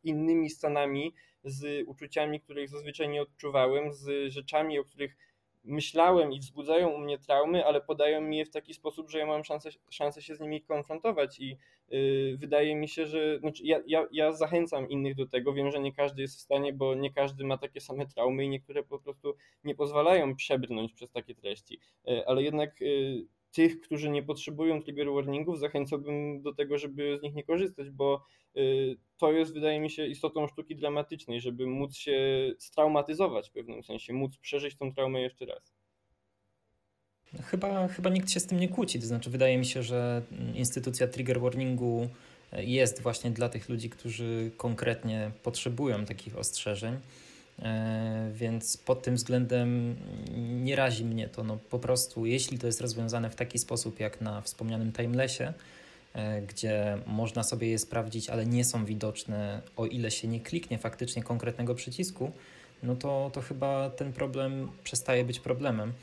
innymi stanami, z uczuciami, których zazwyczaj nie odczuwałem, z rzeczami, o których myślałem i wzbudzają u mnie traumy, ale podają mi je w taki sposób, że ja mam szansę, szansę się z nimi konfrontować i yy, wydaje mi się, że znaczy ja, ja, ja zachęcam innych do tego. Wiem, że nie każdy jest w stanie, bo nie każdy ma takie same traumy i niektóre po prostu nie pozwalają przebrnąć przez takie treści, yy, ale jednak yy, tych, którzy nie potrzebują trigger warningów, zachęcałbym do tego, żeby z nich nie korzystać, bo to jest, wydaje mi się, istotą sztuki dramatycznej, żeby móc się straumatyzować w pewnym sensie, móc przeżyć tą traumę jeszcze raz. Chyba, chyba nikt się z tym nie kłóci. To znaczy, wydaje mi się, że instytucja trigger warningu jest właśnie dla tych ludzi, którzy konkretnie potrzebują takich ostrzeżeń. E, więc pod tym względem nie razi mnie to. No, po prostu, jeśli to jest rozwiązane w taki sposób, jak na wspomnianym timelessie, gdzie można sobie je sprawdzić, ale nie są widoczne, o ile się nie kliknie faktycznie konkretnego przycisku, no to, to chyba ten problem przestaje być problemem.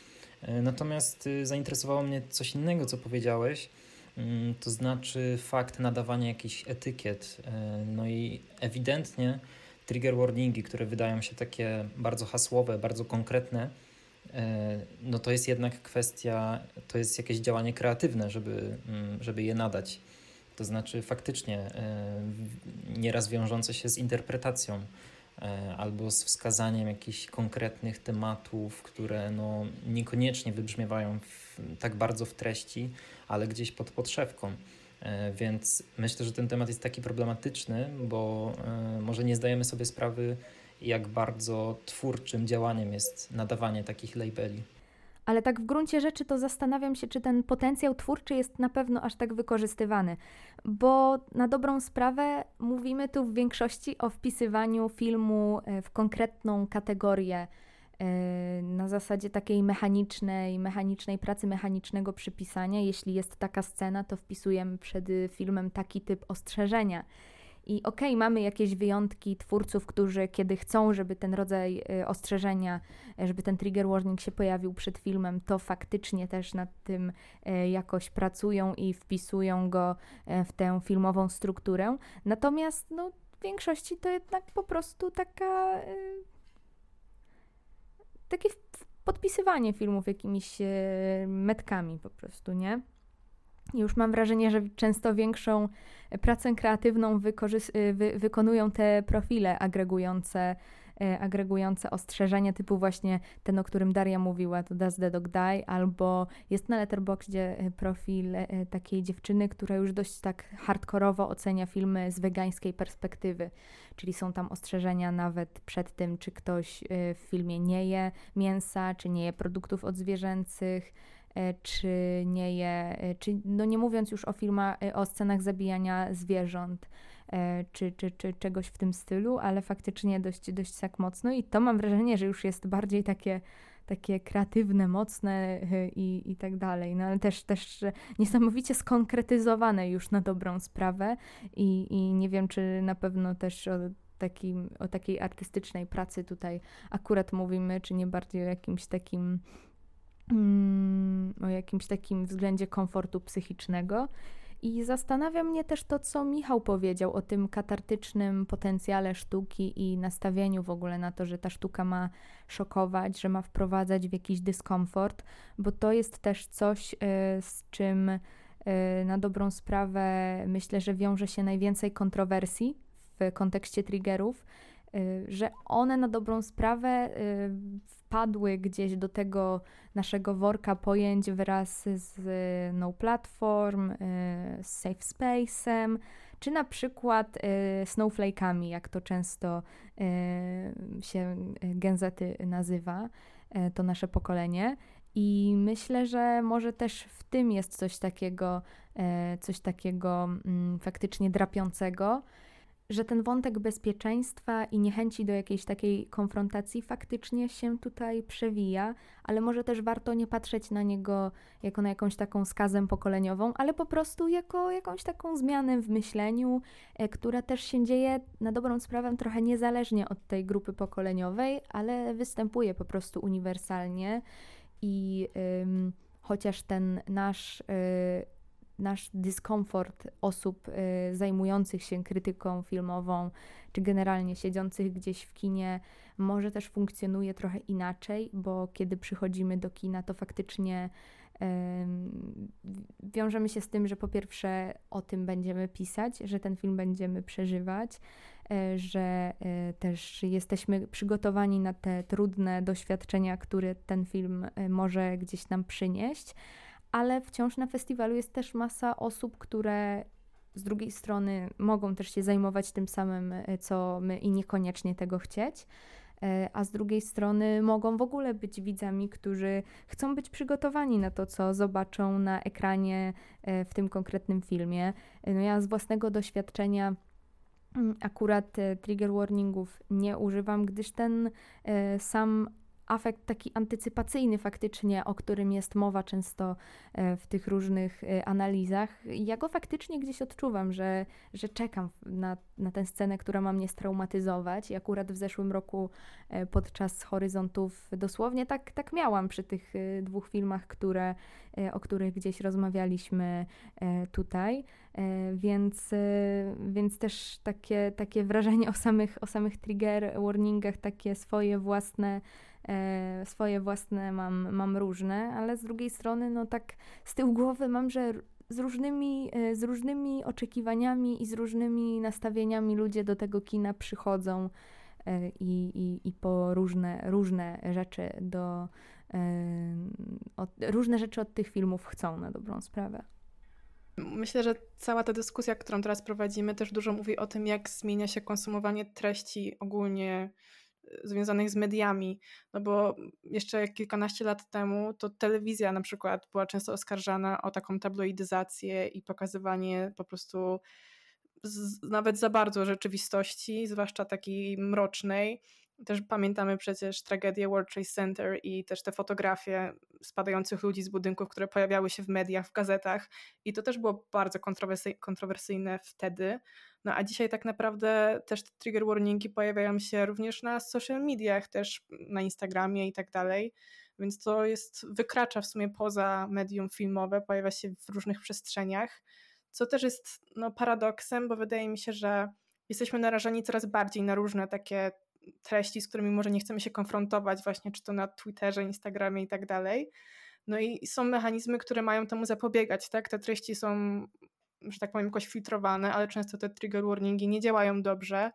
E, natomiast y, zainteresowało mnie coś innego, co powiedziałeś, mm, to znaczy fakt nadawania jakichś etykiet. No i ewidentnie trigger warningi, które wydają się takie bardzo hasłowe, bardzo konkretne, e, no to jest jednak kwestia, to jest jakieś działanie kreatywne, żeby, mm, żeby je nadać. To znaczy faktycznie e, nieraz wiążące się z interpretacją e, albo z wskazaniem jakichś konkretnych tematów, które no niekoniecznie wybrzmiewają w, tak bardzo w treści, ale gdzieś pod podszewką. E, więc myślę, że ten temat jest taki problematyczny, bo e, może nie zdajemy sobie sprawy, jak bardzo twórczym działaniem jest nadawanie takich labeli. Ale tak w gruncie rzeczy to zastanawiam się, czy ten potencjał twórczy jest na pewno aż tak wykorzystywany, bo na dobrą sprawę mówimy tu w większości o wpisywaniu filmu e, w konkretną kategorię E, na zasadzie takiej mechanicznej, mechanicznej pracy, mechanicznego przypisania. Jeśli jest taka scena, to wpisujemy przed filmem taki typ ostrzeżenia. I okej, okay, mamy jakieś wyjątki twórców, którzy kiedy chcą, żeby ten rodzaj e, ostrzeżenia, e, żeby ten trigger warning się pojawił przed filmem, to faktycznie też nad tym jakoś pracują i wpisują go w tę filmową strukturę. Natomiast no, w większości to jednak po prostu taka takie podpisywanie filmów jakimiś metkami po prostu, nie? Już mam wrażenie, że często większą pracę kreatywną wy wykonują te profile agregujące E, agregujące ostrzeżenia typu właśnie ten, o którym Daria mówiła, to Does the Dog Die, albo jest na Letterboxdzie e, profil takiej dziewczyny, która już dość tak hardkorowo ocenia filmy z wegańskiej perspektywy, czyli są tam ostrzeżenia nawet przed tym, czy ktoś w filmie nie je mięsa, czy nie je produktów odzwierzęcych, czy nie je, czy no nie mówiąc już o filmach, o scenach zabijania zwierząt, E, czy, czy, czy czegoś w tym stylu, ale faktycznie dość, dość tak mocno i to mam wrażenie, że już jest bardziej takie takie kreatywne, mocne e, i, i tak dalej, no ale też, też niesamowicie skonkretyzowane już na dobrą sprawę i, i nie wiem, czy na pewno też o, takim, o takiej artystycznej pracy tutaj akurat mówimy, czy nie bardziej o jakimś takim o jakimś takim względzie komfortu psychicznego. I zastanawia mnie też to, co Michał powiedział o tym katartycznym potencjale sztuki i nastawieniu w ogóle na to, że ta sztuka ma szokować, że ma wprowadzać w jakiś dyskomfort, bo to jest też coś, y, z czym y, na dobrą sprawę myślę, że wiąże się najwięcej kontrowersji w kontekście triggerów że one na dobrą sprawę y, wpadły gdzieś do tego naszego worka pojęć wraz z No Platform, z y, Safe Space'em, czy na przykład snowflake'ami, jak to często się genzety nazywa, to nasze pokolenie. I myślę, że może też w tym jest coś takiego, coś takiego mm, faktycznie drapiącego, że ten wątek bezpieczeństwa i niechęci do jakiejś takiej konfrontacji faktycznie się tutaj przewija, ale może też warto nie patrzeć na niego jako na jakąś taką skazę pokoleniową, ale po prostu jako jakąś taką zmianę w myśleniu, e, która też się dzieje na dobrą sprawę trochę niezależnie od tej grupy pokoleniowej, ale występuje po prostu uniwersalnie i chociaż ten nasz y, nasz dyskomfort osób y, zajmujących się krytyką filmową, czy generalnie siedzących gdzieś w kinie, może też funkcjonuje trochę inaczej, bo kiedy przychodzimy do kina, to faktycznie wiążemy się z tym, że po pierwsze o tym będziemy pisać, że ten film będziemy przeżywać, y, że y, też jesteśmy przygotowani na te trudne doświadczenia, które ten film y, może gdzieś nam przynieść ale wciąż na festiwalu jest też masa osób, które z drugiej strony mogą też się zajmować tym samym, e, co my i niekoniecznie tego chcieć. E, a z drugiej strony mogą w ogóle być widzami, którzy chcą być przygotowani na to, co zobaczą na ekranie e, w tym konkretnym filmie. No ja z własnego doświadczenia mm, akurat trigger warningów nie używam, gdyż ten sam afekt taki antycypacyjny faktycznie, o którym jest mowa często e, w tych różnych e, analizach, ja go faktycznie gdzieś odczuwam, że, że czekam na, na tę scenę, która ma mnie straumatyzować. I akurat w zeszłym roku e, podczas Horyzontów dosłownie tak, tak miałam przy tych dwóch filmach, które, o których gdzieś rozmawialiśmy tutaj. Więc, więc też takie, takie wrażenie o samych, o samych trigger warningach, takie swoje własne swoje własne mam, mam różne, ale z drugiej strony, no tak z tyłu głowy mam, że z różnymi, e, z różnymi oczekiwaniami i z różnymi nastawieniami ludzie do tego kina przychodzą e, i, i, i po różne, różne rzeczy do od, różne rzeczy od tych filmów chcą na dobrą sprawę. Myślę, że cała ta dyskusja, którą teraz prowadzimy, też dużo mówi o tym, jak zmienia się konsumowanie treści ogólnie związanych z mediami, no bo jeszcze kilkanaście lat temu to telewizja na przykład była często oskarżana o taką tabloidyzację i pokazywanie po prostu z, nawet za bardzo rzeczywistości, zwłaszcza takiej mrocznej. Też pamiętamy przecież tragedię World Trade Center i też te fotografie spadających ludzi z budynków, które pojawiały się w mediach, w gazetach i to też było bardzo kontrowersyjne wtedy. No a dzisiaj tak naprawdę też te trigger warningi pojawiają się również na social mediach, też na Instagramie i tak dalej. Więc to jest, wykracza w sumie poza medium filmowe, pojawia się w różnych przestrzeniach, co też jest no, paradoksem, bo wydaje mi się, że jesteśmy narażeni coraz bardziej na różne takie treści, z którymi może nie chcemy się konfrontować, właśnie czy to na Twitterze, Instagramie i tak dalej. No i są mechanizmy, które mają temu zapobiegać, tak? Te treści są, że tak powiem, jakoś filtrowane, ale często te trigger warningi nie działają dobrze.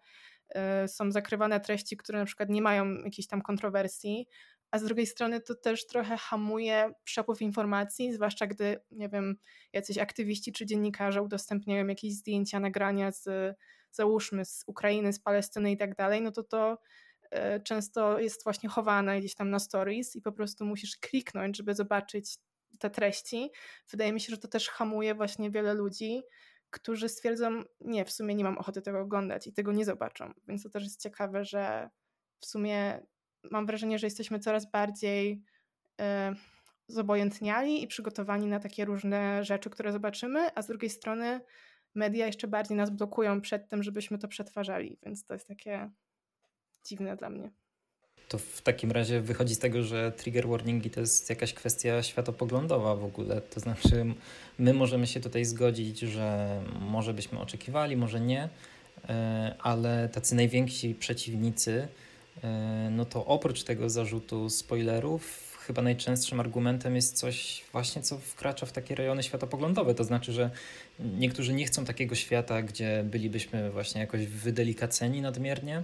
Y, są zakrywane treści, które na przykład nie mają jakiejś tam kontrowersji, a z drugiej strony to też trochę hamuje przepływ informacji, zwłaszcza gdy, nie wiem, jacyś aktywiści czy dziennikarze udostępniają jakieś zdjęcia, nagrania z, załóżmy, z Ukrainy, z Palestyny i tak dalej, no to to e, często jest właśnie chowane gdzieś tam na stories i po prostu musisz kliknąć, żeby zobaczyć te treści. Wydaje mi się, że to też hamuje właśnie wiele ludzi, którzy stwierdzą, nie, w sumie nie mam ochoty tego oglądać i tego nie zobaczą. Więc to też jest ciekawe, że w sumie mam wrażenie, że jesteśmy coraz bardziej y, zobojętniali i przygotowani na takie różne rzeczy, które zobaczymy, a z drugiej strony media jeszcze bardziej nas blokują przed tym, żebyśmy to przetwarzali, więc to jest takie dziwne dla mnie. To w takim razie wychodzi z tego, że trigger warningi to jest jakaś kwestia światopoglądowa w ogóle. To znaczy, my możemy się tutaj zgodzić, że może byśmy oczekiwali, może nie, e, ale tacy najwięksi przeciwnicy E, no to oprócz tego zarzutu spoilerów, chyba najczęstszym argumentem jest coś właśnie, co wkracza w takie rejony światopoglądowe. To znaczy, że niektórzy nie chcą takiego świata, gdzie bylibyśmy właśnie jakoś wydelikaceni nadmiernie.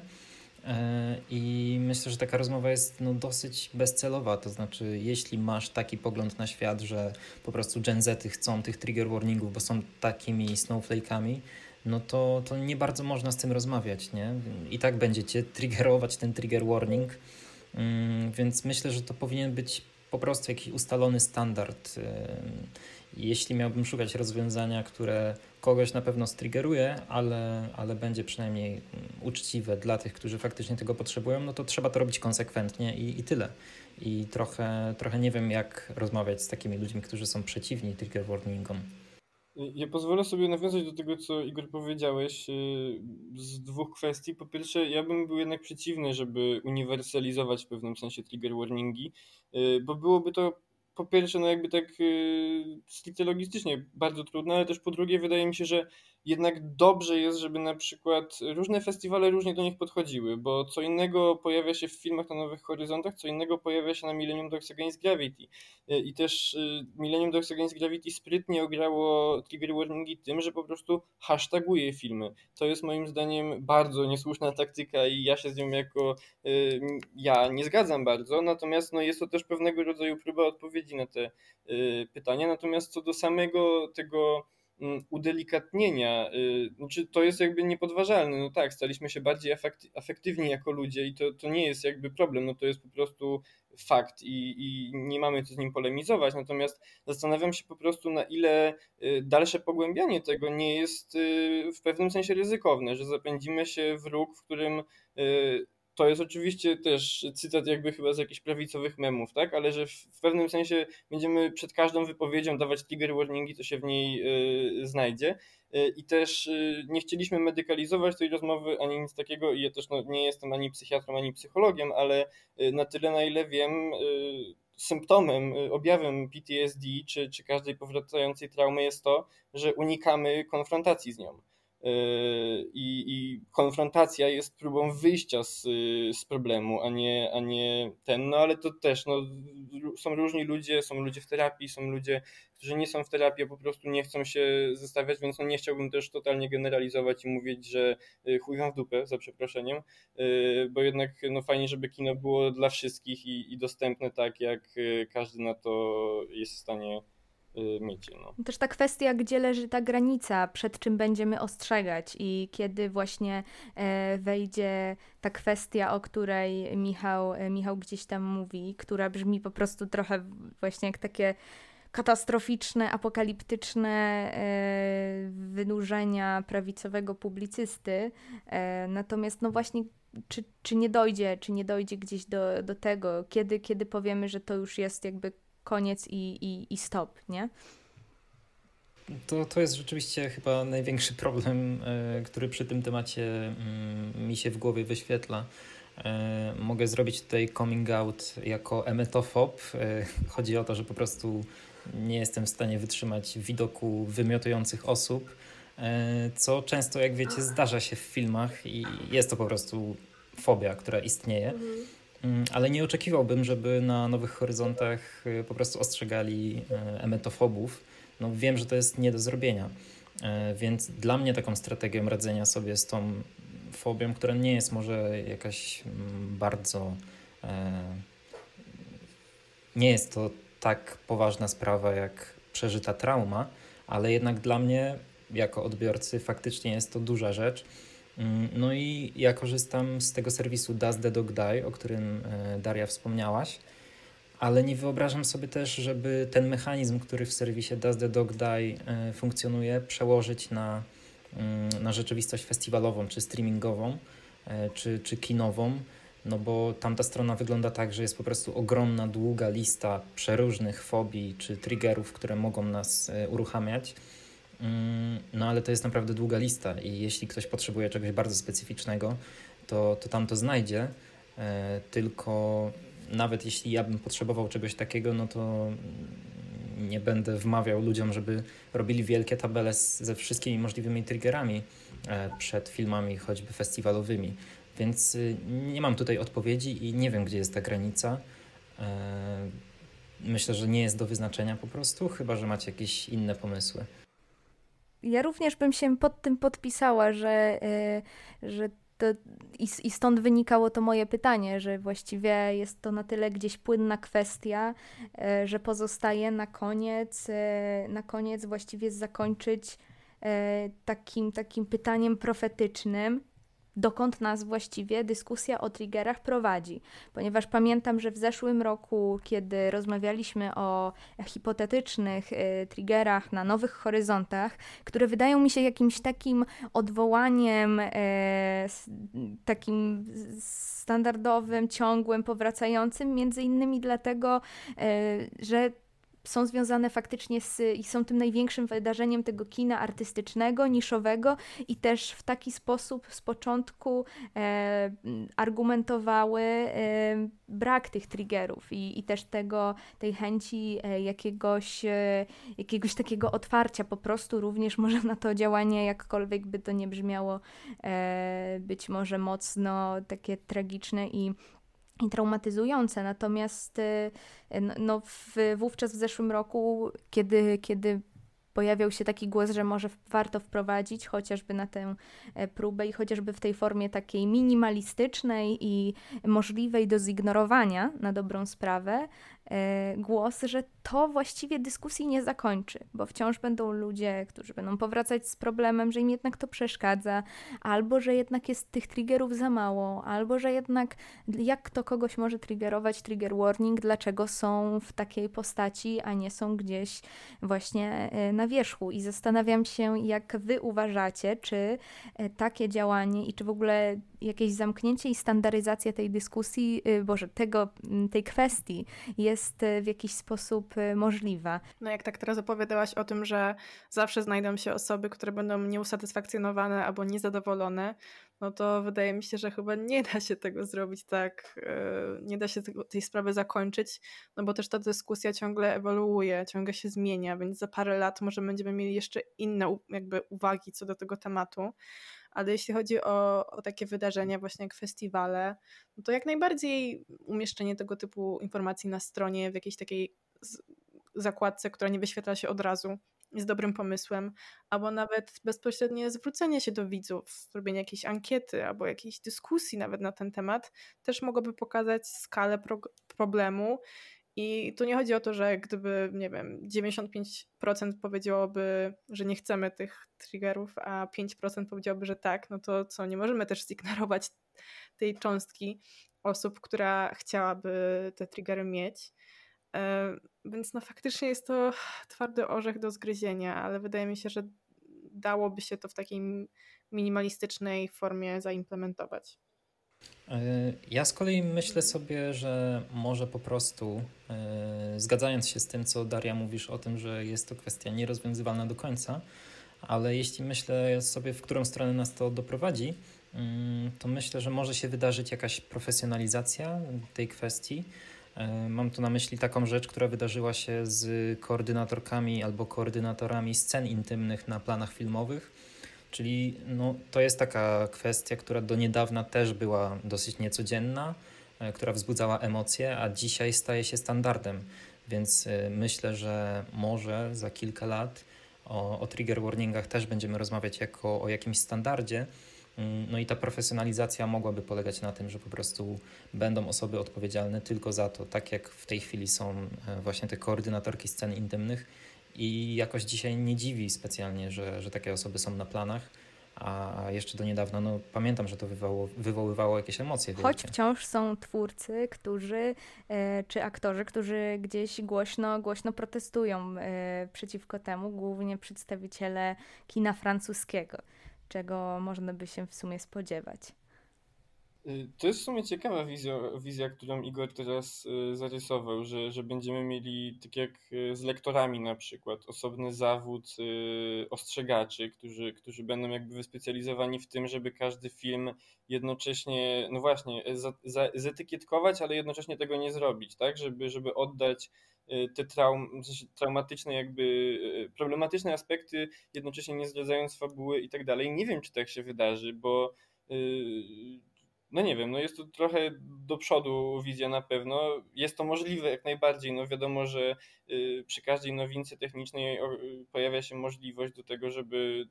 E, I myślę, że taka rozmowa jest no, dosyć bezcelowa. To znaczy, jeśli masz taki pogląd na świat, że po prostu Gen Z chcą tych trigger warningów, bo są takimi snowflake'ami, no to, to nie bardzo można z tym rozmawiać, nie? I tak będziecie triggerować ten trigger warning, mm, więc myślę, że to powinien być po prostu jakiś ustalony standard. Jeśli miałbym szukać rozwiązania, które kogoś na pewno striggeruje, ale, ale będzie przynajmniej mm, uczciwe dla tych, którzy faktycznie tego potrzebują, no to trzeba to robić konsekwentnie i, i tyle. I trochę, trochę nie wiem, jak rozmawiać z takimi ludźmi, którzy są przeciwni trigger warningom. Ja pozwolę sobie nawiązać do tego, co Igor powiedziałeś y, z dwóch kwestii. Po pierwsze, ja bym był jednak przeciwny, żeby uniwersalizować w pewnym sensie trigger warningi, y, bo byłoby to po pierwsze, no jakby tak yy, stricte logistycznie bardzo trudne, ale też po drugie wydaje mi się, że jednak dobrze jest, żeby na przykład różne festiwale różnie do nich podchodziły, bo co innego pojawia się w filmach na Nowych Horyzontach, co innego pojawia się na Millennium Dogs Against Gravity. Y, I też y, Millennium Dogs Against Gravity sprytnie ograło trigger warningi tym, że po prostu hashtaguje filmy. To jest moim zdaniem bardzo niesłuszna taktyka i ja się z nią jako y, ja nie zgadzam bardzo, natomiast no, jest to też pewnego rodzaju próba odpowiedzi na te pytania. Natomiast co do samego tego udelikatnienia, y, znaczy to jest jakby niepodważalne. No tak, staliśmy się bardziej afektywni jako ludzie i to, to nie jest jakby problem, no to jest po prostu fakt i, i nie mamy co z nim polemizować. Natomiast zastanawiam się po prostu, na ile y, dalsze pogłębianie tego nie jest y, w pewnym sensie ryzykowne, że zapędzimy się w róg, w którym to jest oczywiście też cytat jakby chyba z jakichś prawicowych memów, tak? Ale że w pewnym sensie będziemy przed każdą wypowiedzią dawać trigger warningi, to się w niej y, znajdzie. Y, I też y, nie chcieliśmy medykalizować tej rozmowy ani nic takiego, i ja też no, nie jestem ani psychiatrą, ani psychologiem, ale na tyle, na ile wiem, symptomem, objawem PTSD czy, czy każdej powracającej traumy jest to, że unikamy konfrontacji z nią. I, i konfrontacja jest próbą wyjścia z, z problemu, a nie, a nie ten, no ale to też, no, są różni ludzie, są ludzie w terapii, są ludzie, którzy nie są w terapii, a po prostu nie chcą się zestawiać, więc no nie chciałbym też totalnie generalizować i mówić, że y, chuj wam w dupę, za przeproszeniem, yy, bo jednak no fajnie, żeby kino było dla wszystkich i, i dostępne tak, jak y, każdy na to jest w stanie Y, mieć. No. Też ta kwestia, gdzie leży ta granica, przed czym będziemy ostrzegać i kiedy właśnie e, wejdzie ta kwestia, o której Michał, e, Michał gdzieś tam mówi, która brzmi po prostu trochę właśnie jak takie katastroficzne, apokaliptyczne e, wynurzenia prawicowego publicysty. Natomiast no właśnie czy, czy nie dojdzie, czy nie dojdzie gdzieś do, do tego, kiedy, kiedy powiemy, że to już jest jakby koniec i, i, i stop, nie? To, to jest rzeczywiście chyba największy problem, e, który przy tym temacie mm, mi się w głowie wyświetla. E, mogę zrobić tutaj coming out jako emetofob. E, chodzi o to, że po prostu nie jestem w stanie wytrzymać widoku wymiotujących osób, co często, jak wiecie, zdarza się w filmach i jest to po prostu fobia, która istnieje. Mhm. Mm, ale nie oczekiwałbym, żeby na Nowych Horyzontach y, po prostu ostrzegali y, emetofobów. No, wiem, że to jest nie do zrobienia. Y, więc dla mnie taką strategią radzenia sobie z tą fobią, która nie jest może jakaś mm, bardzo. Nie jest to tak poważna sprawa jak przeżyta trauma, ale jednak dla mnie, jako odbiorcy, faktycznie jest to duża rzecz no i ja korzystam z tego serwisu Does the Dog Die, o którym e, Daria wspomniałaś, ale nie wyobrażam sobie też, żeby ten mechanizm, który w serwisie Does the Dog Die e, funkcjonuje, przełożyć na, mm, na rzeczywistość festiwalową, czy streamingową, e, czy, czy kinową, no bo tamta strona wygląda tak, że jest po prostu ogromna, długa lista przeróżnych fobii czy triggerów, które mogą nas uruchamiać. Mm, no ale to jest naprawdę długa lista i jeśli ktoś potrzebuje czegoś bardzo specyficznego, to, to tam to znajdzie. E, tylko nawet jeśli ja bym potrzebował czegoś takiego, no to nie będę wmawiał ludziom, żeby robili wielkie tabele ze wszystkimi możliwymi triggerami e, przed filmami, choćby festiwalowymi. Więc y, nie mam tutaj odpowiedzi i nie wiem, gdzie jest ta granica. E, myślę, że nie jest do wyznaczenia po prostu, chyba że macie jakieś inne pomysły ja również bym się pod tym podpisała, że, yy, że to, i, i, stąd wynikało to moje pytanie, że właściwie jest to na tyle gdzieś płynna kwestia, yy, że pozostaje na koniec, yy, na koniec właściwie zakończyć takim, takim pytaniem profetycznym, dokąd nas właściwie dyskusja o triggerach prowadzi. Ponieważ pamiętam, że w zeszłym roku, kiedy rozmawialiśmy o hipotetycznych y, triggerach na nowych horyzontach, które wydają mi się jakimś takim odwołaniem, y, takim standardowym, ciągłym, powracającym, między innymi dlatego, y, że są związane faktycznie z, i są tym największym wydarzeniem tego kina artystycznego, niszowego i też w taki sposób z początku e, argumentowały e, brak tych triggerów i, i też tego, tej chęci e, jakiegoś, e, jakiegoś takiego otwarcia. Po prostu również może na to działanie, jakkolwiek by to nie brzmiało, e, być może mocno takie tragiczne i i traumatyzujące. Natomiast y, no, w, wówczas w zeszłym roku, kiedy, kiedy pojawiał się taki głos, że może warto wprowadzić chociażby na tę e, próbę i chociażby w tej formie takiej minimalistycznej i możliwej do zignorowania na dobrą sprawę, głos, że to właściwie dyskusji nie zakończy, bo wciąż będą ludzie, którzy będą powracać z problemem, że im jednak to przeszkadza, albo że jednak jest tych triggerów za mało, albo że jednak jak to kogoś może triggerować trigger warning, dlaczego są w takiej postaci, a nie są gdzieś właśnie e, na wierzchu. I zastanawiam się, jak wy uważacie, czy e, takie działanie i czy w ogóle jakieś zamknięcie i standaryzacja tej dyskusji, boże, tego, tej kwestii jest y, w jakiś sposób y, możliwa. No jak tak teraz opowiadałaś o tym, że zawsze znajdą się osoby, które będą nieusatysfakcjonowane albo niezadowolone, no to wydaje mi się, że chyba nie da się tego zrobić tak, nie da się tej sprawy zakończyć, no bo też ta dyskusja ciągle ewoluuje, ciągle się zmienia, więc za parę lat może będziemy mieli jeszcze inne jakby uwagi co do tego tematu ale jeśli chodzi o, o takie wydarzenia, właśnie jak festiwale, no to jak najbardziej umieszczenie tego typu informacji na stronie w jakiejś takiej zakładce, która nie wyświetla się od razu, jest dobrym pomysłem, albo nawet bezpośrednie zwrócenie się do widzów, zrobienie jakiejś ankiety albo jakiejś dyskusji nawet na ten temat, też mogłoby pokazać skalę pro problemu i tu nie chodzi o to, że gdyby, nie wiem, 95% powiedziałoby, że nie chcemy tych triggerów, a 5% powiedziałoby, że tak, no to co, nie możemy też zignorować tej cząstki osób, która chciałaby te triggery mieć. E, więc no faktycznie jest to twardy orzech do zgryzienia, ale wydaje mi się, że dałoby się to w takiej minimalistycznej formie zaimplementować. E, ja z kolei myślę sobie, że może po prostu, e, zgadzając się z tym, co Daria mówisz o tym, że jest to kwestia nierozwiązywalna do końca, ale jeśli myślę sobie, w którą stronę nas to doprowadzi, mm, to myślę, że może się wydarzyć jakaś profesjonalizacja tej kwestii. E, mam tu na myśli taką rzecz, która wydarzyła się z koordynatorkami albo koordynatorami scen intymnych na planach filmowych Czyli no, to jest taka kwestia, która do niedawna też była dosyć niecodzienna, e, która wzbudzała emocje, a dzisiaj staje się standardem. Więc e, myślę, że może za kilka lat o, o trigger warningach też będziemy rozmawiać jako o jakimś standardzie. Mm, no i ta profesjonalizacja mogłaby polegać na tym, że po prostu będą osoby odpowiedzialne tylko za to, tak jak w tej chwili są e, właśnie te koordynatorki scen intymnych i jakoś dzisiaj nie dziwi specjalnie, że, że takie osoby są na planach. A jeszcze do niedawna, no pamiętam, że to wywołało, wywoływało jakieś emocje. Choć wciąż są twórcy, którzy, e, czy aktorzy, którzy gdzieś głośno, głośno protestują e, przeciwko temu, głównie przedstawiciele kina francuskiego, czego można by się w sumie spodziewać. Y, to jest w sumie ciekawa wizja, wizja którą Igor teraz y, zarysował, że, że będziemy mieli, tak jak y, z lektorami na przykład, osobny zawód ostrzegaczy, którzy, którzy będą jakby wyspecjalizowani w tym, żeby każdy film jednocześnie, no właśnie, za, za, zetykietkować, ale jednocześnie tego nie zrobić, tak, żeby, żeby oddać te traum, traumatyczne, jakby problematyczne aspekty, jednocześnie nie zdradzając fabuły i tak dalej. Nie wiem, czy tak się wydarzy, bo no nie wiem, no jest to trochę do przodu wizja na pewno. Jest to możliwe jak najbardziej. No wiadomo, że y, przy każdej nowince technicznej pojawia się możliwość do tego, żeby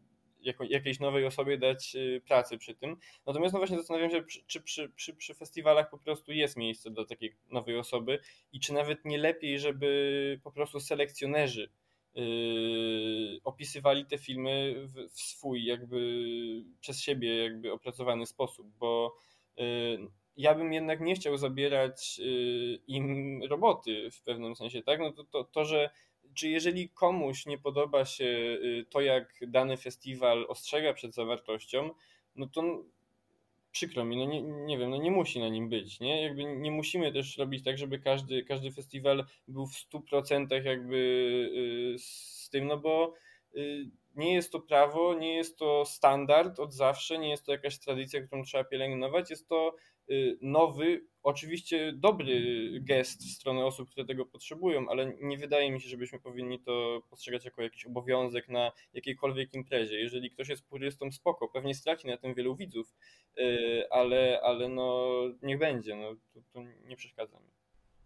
jakiejś nowej osobie dać y, pracę przy tym. Natomiast no właśnie zastanawiam się, czy przy, przy, przy festiwalach po prostu jest miejsce dla takiej nowej osoby i czy nawet nie lepiej, żeby po prostu selekcjonerzy Yy, opisywali te filmy w, w, swój jakby przez siebie jakby opracowany sposób, bo Y, ja bym jednak nie chciał zabierać y, im roboty w pewnym sensie, tak? No to, to, to że czy jeżeli komuś nie podoba się y, to, jak dany festiwal ostrzega przed zawartością, no to przykro mi, no nie, nie wiem, no nie musi na nim być, nie? Jakby nie musimy też robić tak, żeby każdy, każdy festiwal był w 100% jakby z tym, no bo nie jest to prawo, nie jest to standard od zawsze, nie jest to jakaś tradycja, którą trzeba pielęgnować. Jest to y, nowy, oczywiście dobry gest w stronę osób, które tego potrzebują, ale nie wydaje mi się, żebyśmy powinni to postrzegać jako jakiś obowiązek na jakiejkolwiek imprezie. Jeżeli ktoś jest purystą, spoko, pewnie straci na tym wielu widzów, y, ale, ale no niech będzie, no, to, to nie przeszkadza mi.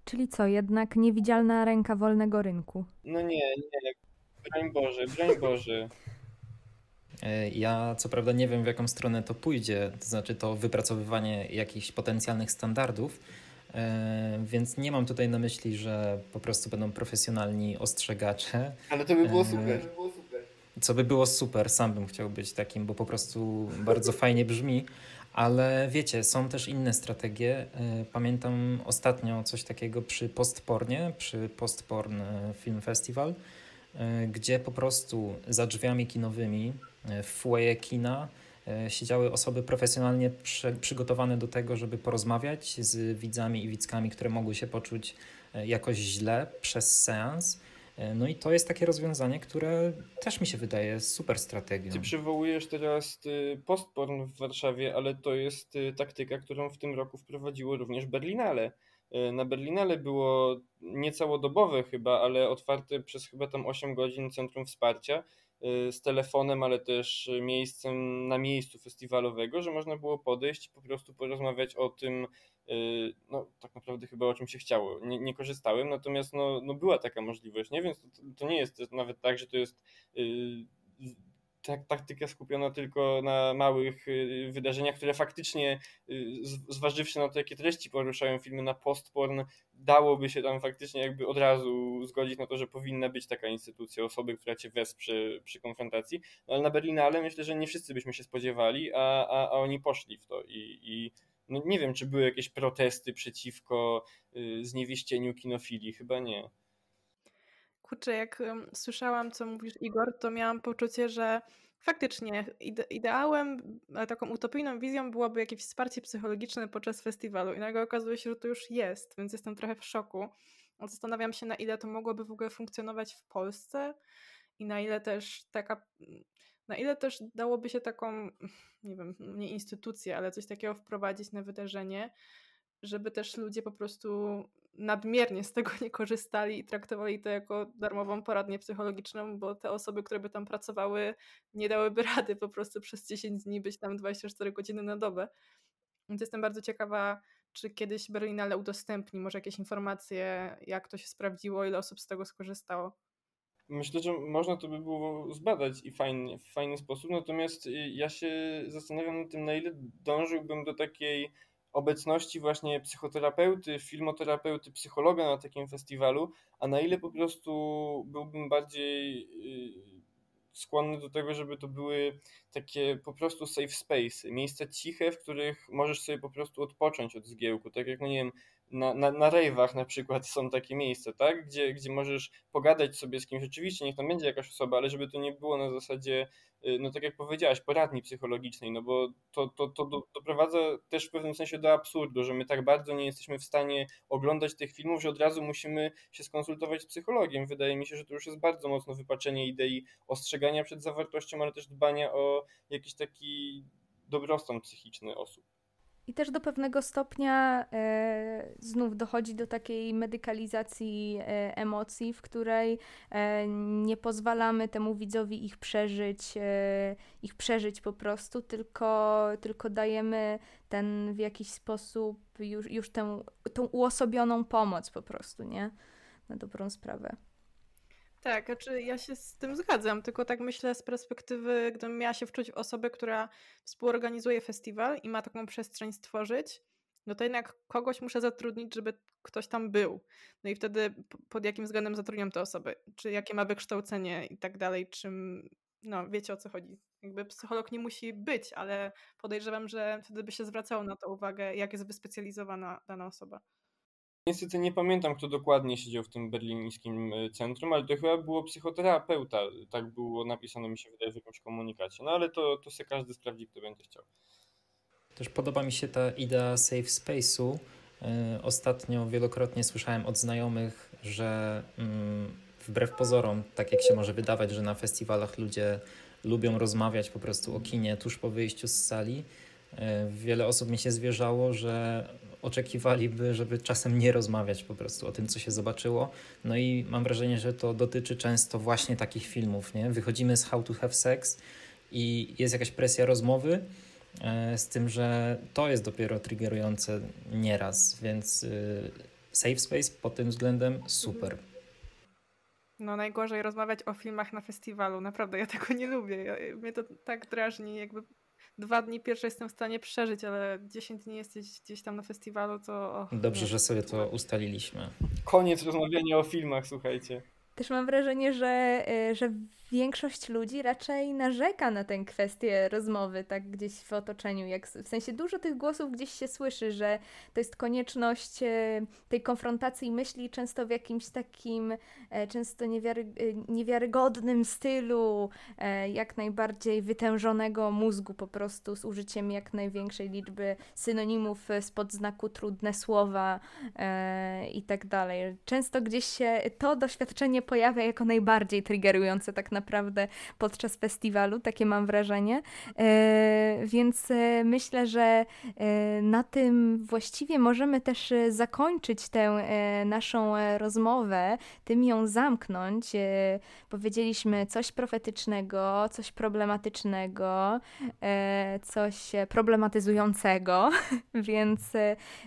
Czyli co, jednak niewidzialna ręka wolnego rynku? No nie, nie, Broń Boże, broń Boże. E, ja co prawda nie wiem, w jaką stronę to pójdzie, to znaczy to wypracowywanie jakichś potencjalnych standardów, e, więc nie mam tutaj na myśli, że po prostu będą profesjonalni ostrzegacze. Ale to by było e, super. Co by było super, sam bym chciał być takim, bo po prostu bardzo [LAUGHS] fajnie brzmi. Ale wiecie, są też inne strategie. Pamiętam ostatnio coś takiego przy Postpornie, przy Postporn Film Festival E, gdzie po prostu za drzwiami kinowymi e, w foyer kina e, siedziały osoby profesjonalnie przy, przygotowane do tego, żeby porozmawiać z widzami i widzkami, które mogły się poczuć jakoś źle przez seans. No i to jest takie rozwiązanie, które też mi się wydaje super strategią. Ty przywołujesz teraz postporn w Warszawie, ale to jest taktyka, którą w tym roku wprowadziło również Berlinale. E, na Berlinale było niecałodobowe chyba, ale otwarte przez chyba tam 8 godzin centrum wsparcia e, z telefonem, ale też miejscem na miejscu festiwalowego, że można było podejść i po prostu porozmawiać o tym, e, no tak naprawdę chyba o czym się chciało. Nie, nie korzystałem, natomiast no, no była taka możliwość, nie? Więc to, to nie jest nawet tak, że to jest tak, taktyka skupiona tylko na małych y, wydarzeniach, które faktycznie, y, zważywszy na to, jakie treści poruszają filmy na postporn, dałoby się tam faktycznie jakby od razu zgodzić na to, że powinna być taka instytucja, osoby, która cię wesprze przy konfrontacji. No ale na Berlinale myślę, że nie wszyscy byśmy się spodziewali, a, a, a oni poszli w to i, i no nie wiem, czy były jakieś protesty przeciwko y, zniewieścieniu kinofilii, chyba nie. Kurczę, jak słyszałam, co mówisz, Igor, to miałam poczucie, że faktycznie ide ideałem, taką utopijną wizją byłoby jakieś wsparcie psychologiczne podczas festiwalu. I nagle okazuje się, że to już jest, więc jestem trochę w szoku. Zastanawiam się, na ile to mogłoby w ogóle funkcjonować w Polsce i na ile też taka. Na ile też dałoby się taką, nie wiem, nie instytucję, ale coś takiego wprowadzić na wydarzenie, żeby też ludzie po prostu nadmiernie z tego [LAUGHS] nie korzystali i traktowali to jako darmową poradnię psychologiczną, bo te osoby, które by tam pracowały, nie dałyby [LAUGHS] rady po prostu przez 10 dni być tam 24 godziny na dobę. Więc jestem bardzo ciekawa, czy kiedyś Berlinale udostępni może jakieś informacje, jak to się sprawdziło, ile osób z tego skorzystało. Myślę, że można to by było zbadać i fajnie, w fajny sposób, natomiast y, ja się zastanawiam nad tym, na ile dążyłbym do takiej obecności właśnie psychoterapeuty, filmoterapeuty, psychologa na takim festiwalu, a na ile po prostu byłbym bardziej y, skłonny do tego, żeby to były takie po prostu safe space, miejsca ciche, w których możesz sobie po prostu odpocząć od zgiełku, tak jak, no nie wiem, na, na, na na przykład są takie miejsca, tak? Gdzie, gdzie możesz pogadać sobie z kimś, oczywiście niech tam będzie jakaś osoba, ale żeby to nie było na zasadzie, y, no tak jak powiedziałaś, poradni psychologicznej, no bo to, to, to do, doprowadza też w pewnym sensie do absurdu, że my tak bardzo nie jesteśmy w stanie oglądać tych filmów, że od razu musimy się skonsultować z psychologiem. Wydaje mi się, że to już jest bardzo mocno wypaczenie idei ostrzegania przed zawartością, ale też dbania o jakiś taki dobrostan psychiczny osób. I też do pewnego stopnia e, znów dochodzi do takiej medykalizacji e, emocji, w której e, nie pozwalamy temu widzowi ich przeżyć, e, ich przeżyć po prostu, tylko, tylko dajemy ten w jakiś sposób już, już tę, tą uosobioną pomoc po prostu, nie? Na dobrą sprawę. Tak, znaczy ja się z tym zgadzam, tylko tak myślę z perspektywy, gdybym miała się wczuć w osobę, która współorganizuje festiwal i ma taką przestrzeń stworzyć, no to jednak kogoś muszę zatrudnić, żeby ktoś tam był. No i wtedy pod jakim względem zatrudniam te osoby? Czy jakie ma wykształcenie i tak dalej, czym, no wiecie o co chodzi. Jakby psycholog nie musi być, ale podejrzewam, że wtedy by się zwracało na to uwagę, jak jest wyspecjalizowana dana osoba. Niestety nie pamiętam, kto dokładnie siedział w tym berlińskim e, centrum, ale to chyba było psychoterapeuta. Tak było napisane, mi się wydaje, w jakimś komunikacie. No ale to, to sobie każdy sprawdzi, kto będzie chciał. Też podoba mi się ta idea safe space'u. E, ostatnio wielokrotnie słyszałem od znajomych, że mm, wbrew pozorom, tak jak się może wydawać, że na festiwalach ludzie lubią rozmawiać po prostu o kinie tuż po wyjściu z sali, wiele osób mi się zwierzało, że oczekiwaliby, żeby czasem nie rozmawiać po prostu o tym, co się zobaczyło. No i mam wrażenie, że to dotyczy często właśnie takich filmów. Nie? Wychodzimy z How to Have Sex i jest jakaś presja rozmowy, e, z tym, że to jest dopiero triggerujące nieraz, więc y, Safe Space pod tym względem super. No najgorzej rozmawiać o filmach na festiwalu. Naprawdę, ja tego nie lubię. Mnie to tak drażni, jakby dwa dni pierwsze jestem w stanie przeżyć, ale 10 dni jesteś gdzieś tam na festiwalu, to... Och, Dobrze, nie. że sobie to ustaliliśmy. Koniec rozmawiania o filmach, słuchajcie. Też mam wrażenie, że, e, że większość ludzi raczej narzeka na tę kwestię rozmowy, tak gdzieś w otoczeniu. Jak, w sensie dużo tych głosów gdzieś się słyszy, że to jest konieczność e, tej konfrontacji myśli, często w jakimś takim, e, często niewiary, niewiarygodnym stylu, jak najbardziej wytężonego mózgu, po prostu z użyciem jak największej liczby synonimów spod znaku trudne słowa i tak dalej. Często gdzieś się to doświadczenie pojawia jako najbardziej triggerujące tak naprawdę podczas festiwalu, takie mam wrażenie. E, więc e, myślę, że e, na tym właściwie możemy też zakończyć tę naszą rozmowę, tym ją zamknąć. Powiedzieliśmy coś profetycznego, coś problematycznego, coś problematyzującego, [LAUGHS] więc,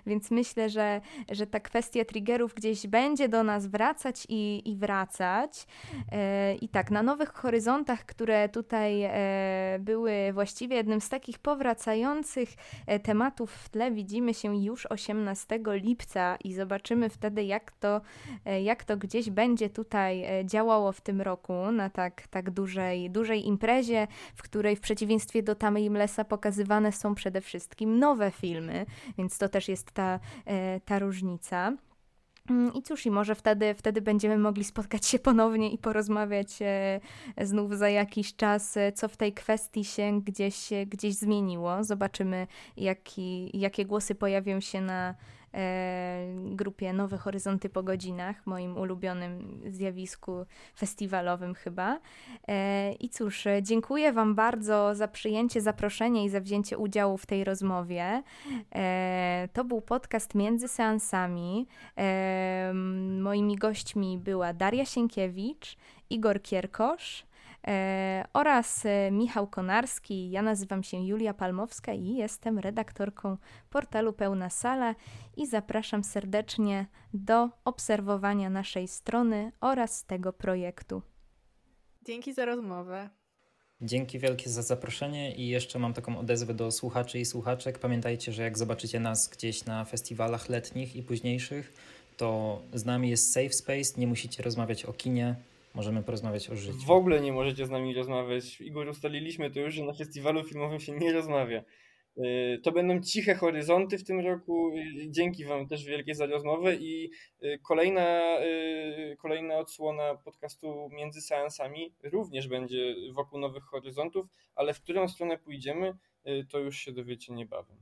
więc myślę, że, że ta kwestia triggerów gdzieś będzie do nas wracać i, i wracać I tak, na Nowych Horyzontach, które tutaj e, były właściwie jednym z takich powracających e, tematów w tle, widzimy się już 18 lipca i zobaczymy wtedy, jak to, jak to gdzieś będzie tutaj działało w tym roku na tak, tak dużej, dużej imprezie, w której w przeciwieństwie do Tamy Mlesa pokazywane są przede wszystkim nowe filmy, więc to też jest ta, ta różnica. Mm, I cóż, i może wtedy, wtedy będziemy mogli spotkać się ponownie i porozmawiać e, znów za jakiś czas, e, co w tej kwestii się gdzieś, gdzieś zmieniło. Zobaczymy, jaki, jakie głosy pojawią się na, grupie Nowe Horyzonty po godzinach, moim ulubionym zjawisku festiwalowym chyba. I cóż, dziękuję Wam bardzo za przyjęcie zaproszenia i za wzięcie udziału w tej rozmowie. To był podcast Między Seansami. Moimi gośćmi była Daria Sienkiewicz, Igor Kierkosz, e, oraz e, Michał Konarski. Ja nazywam się Julia Palmowska i jestem redaktorką portalu Pełna Sala i zapraszam serdecznie do obserwowania naszej strony oraz tego projektu. Dzięki za rozmowę. Dzięki wielkie za zaproszenie i jeszcze mam taką odezwę do słuchaczy i słuchaczek. Pamiętajcie, że jak zobaczycie nas gdzieś na festiwalach letnich i późniejszych, to z nami jest safe space, nie musicie rozmawiać o kinie, możemy porozmawiać o życiu. W ogóle nie możecie z nami rozmawiać. Igor, ustaliliśmy to już, że na festiwalu filmowym się nie rozmawia. Y, to będą ciche horyzonty w tym roku. Y, dzięki Wam też wielkie za rozmowę i y, kolejna, kolejna odsłona podcastu Między Seansami również będzie wokół nowych horyzontów, ale w którą stronę pójdziemy, to już się dowiecie niebawem.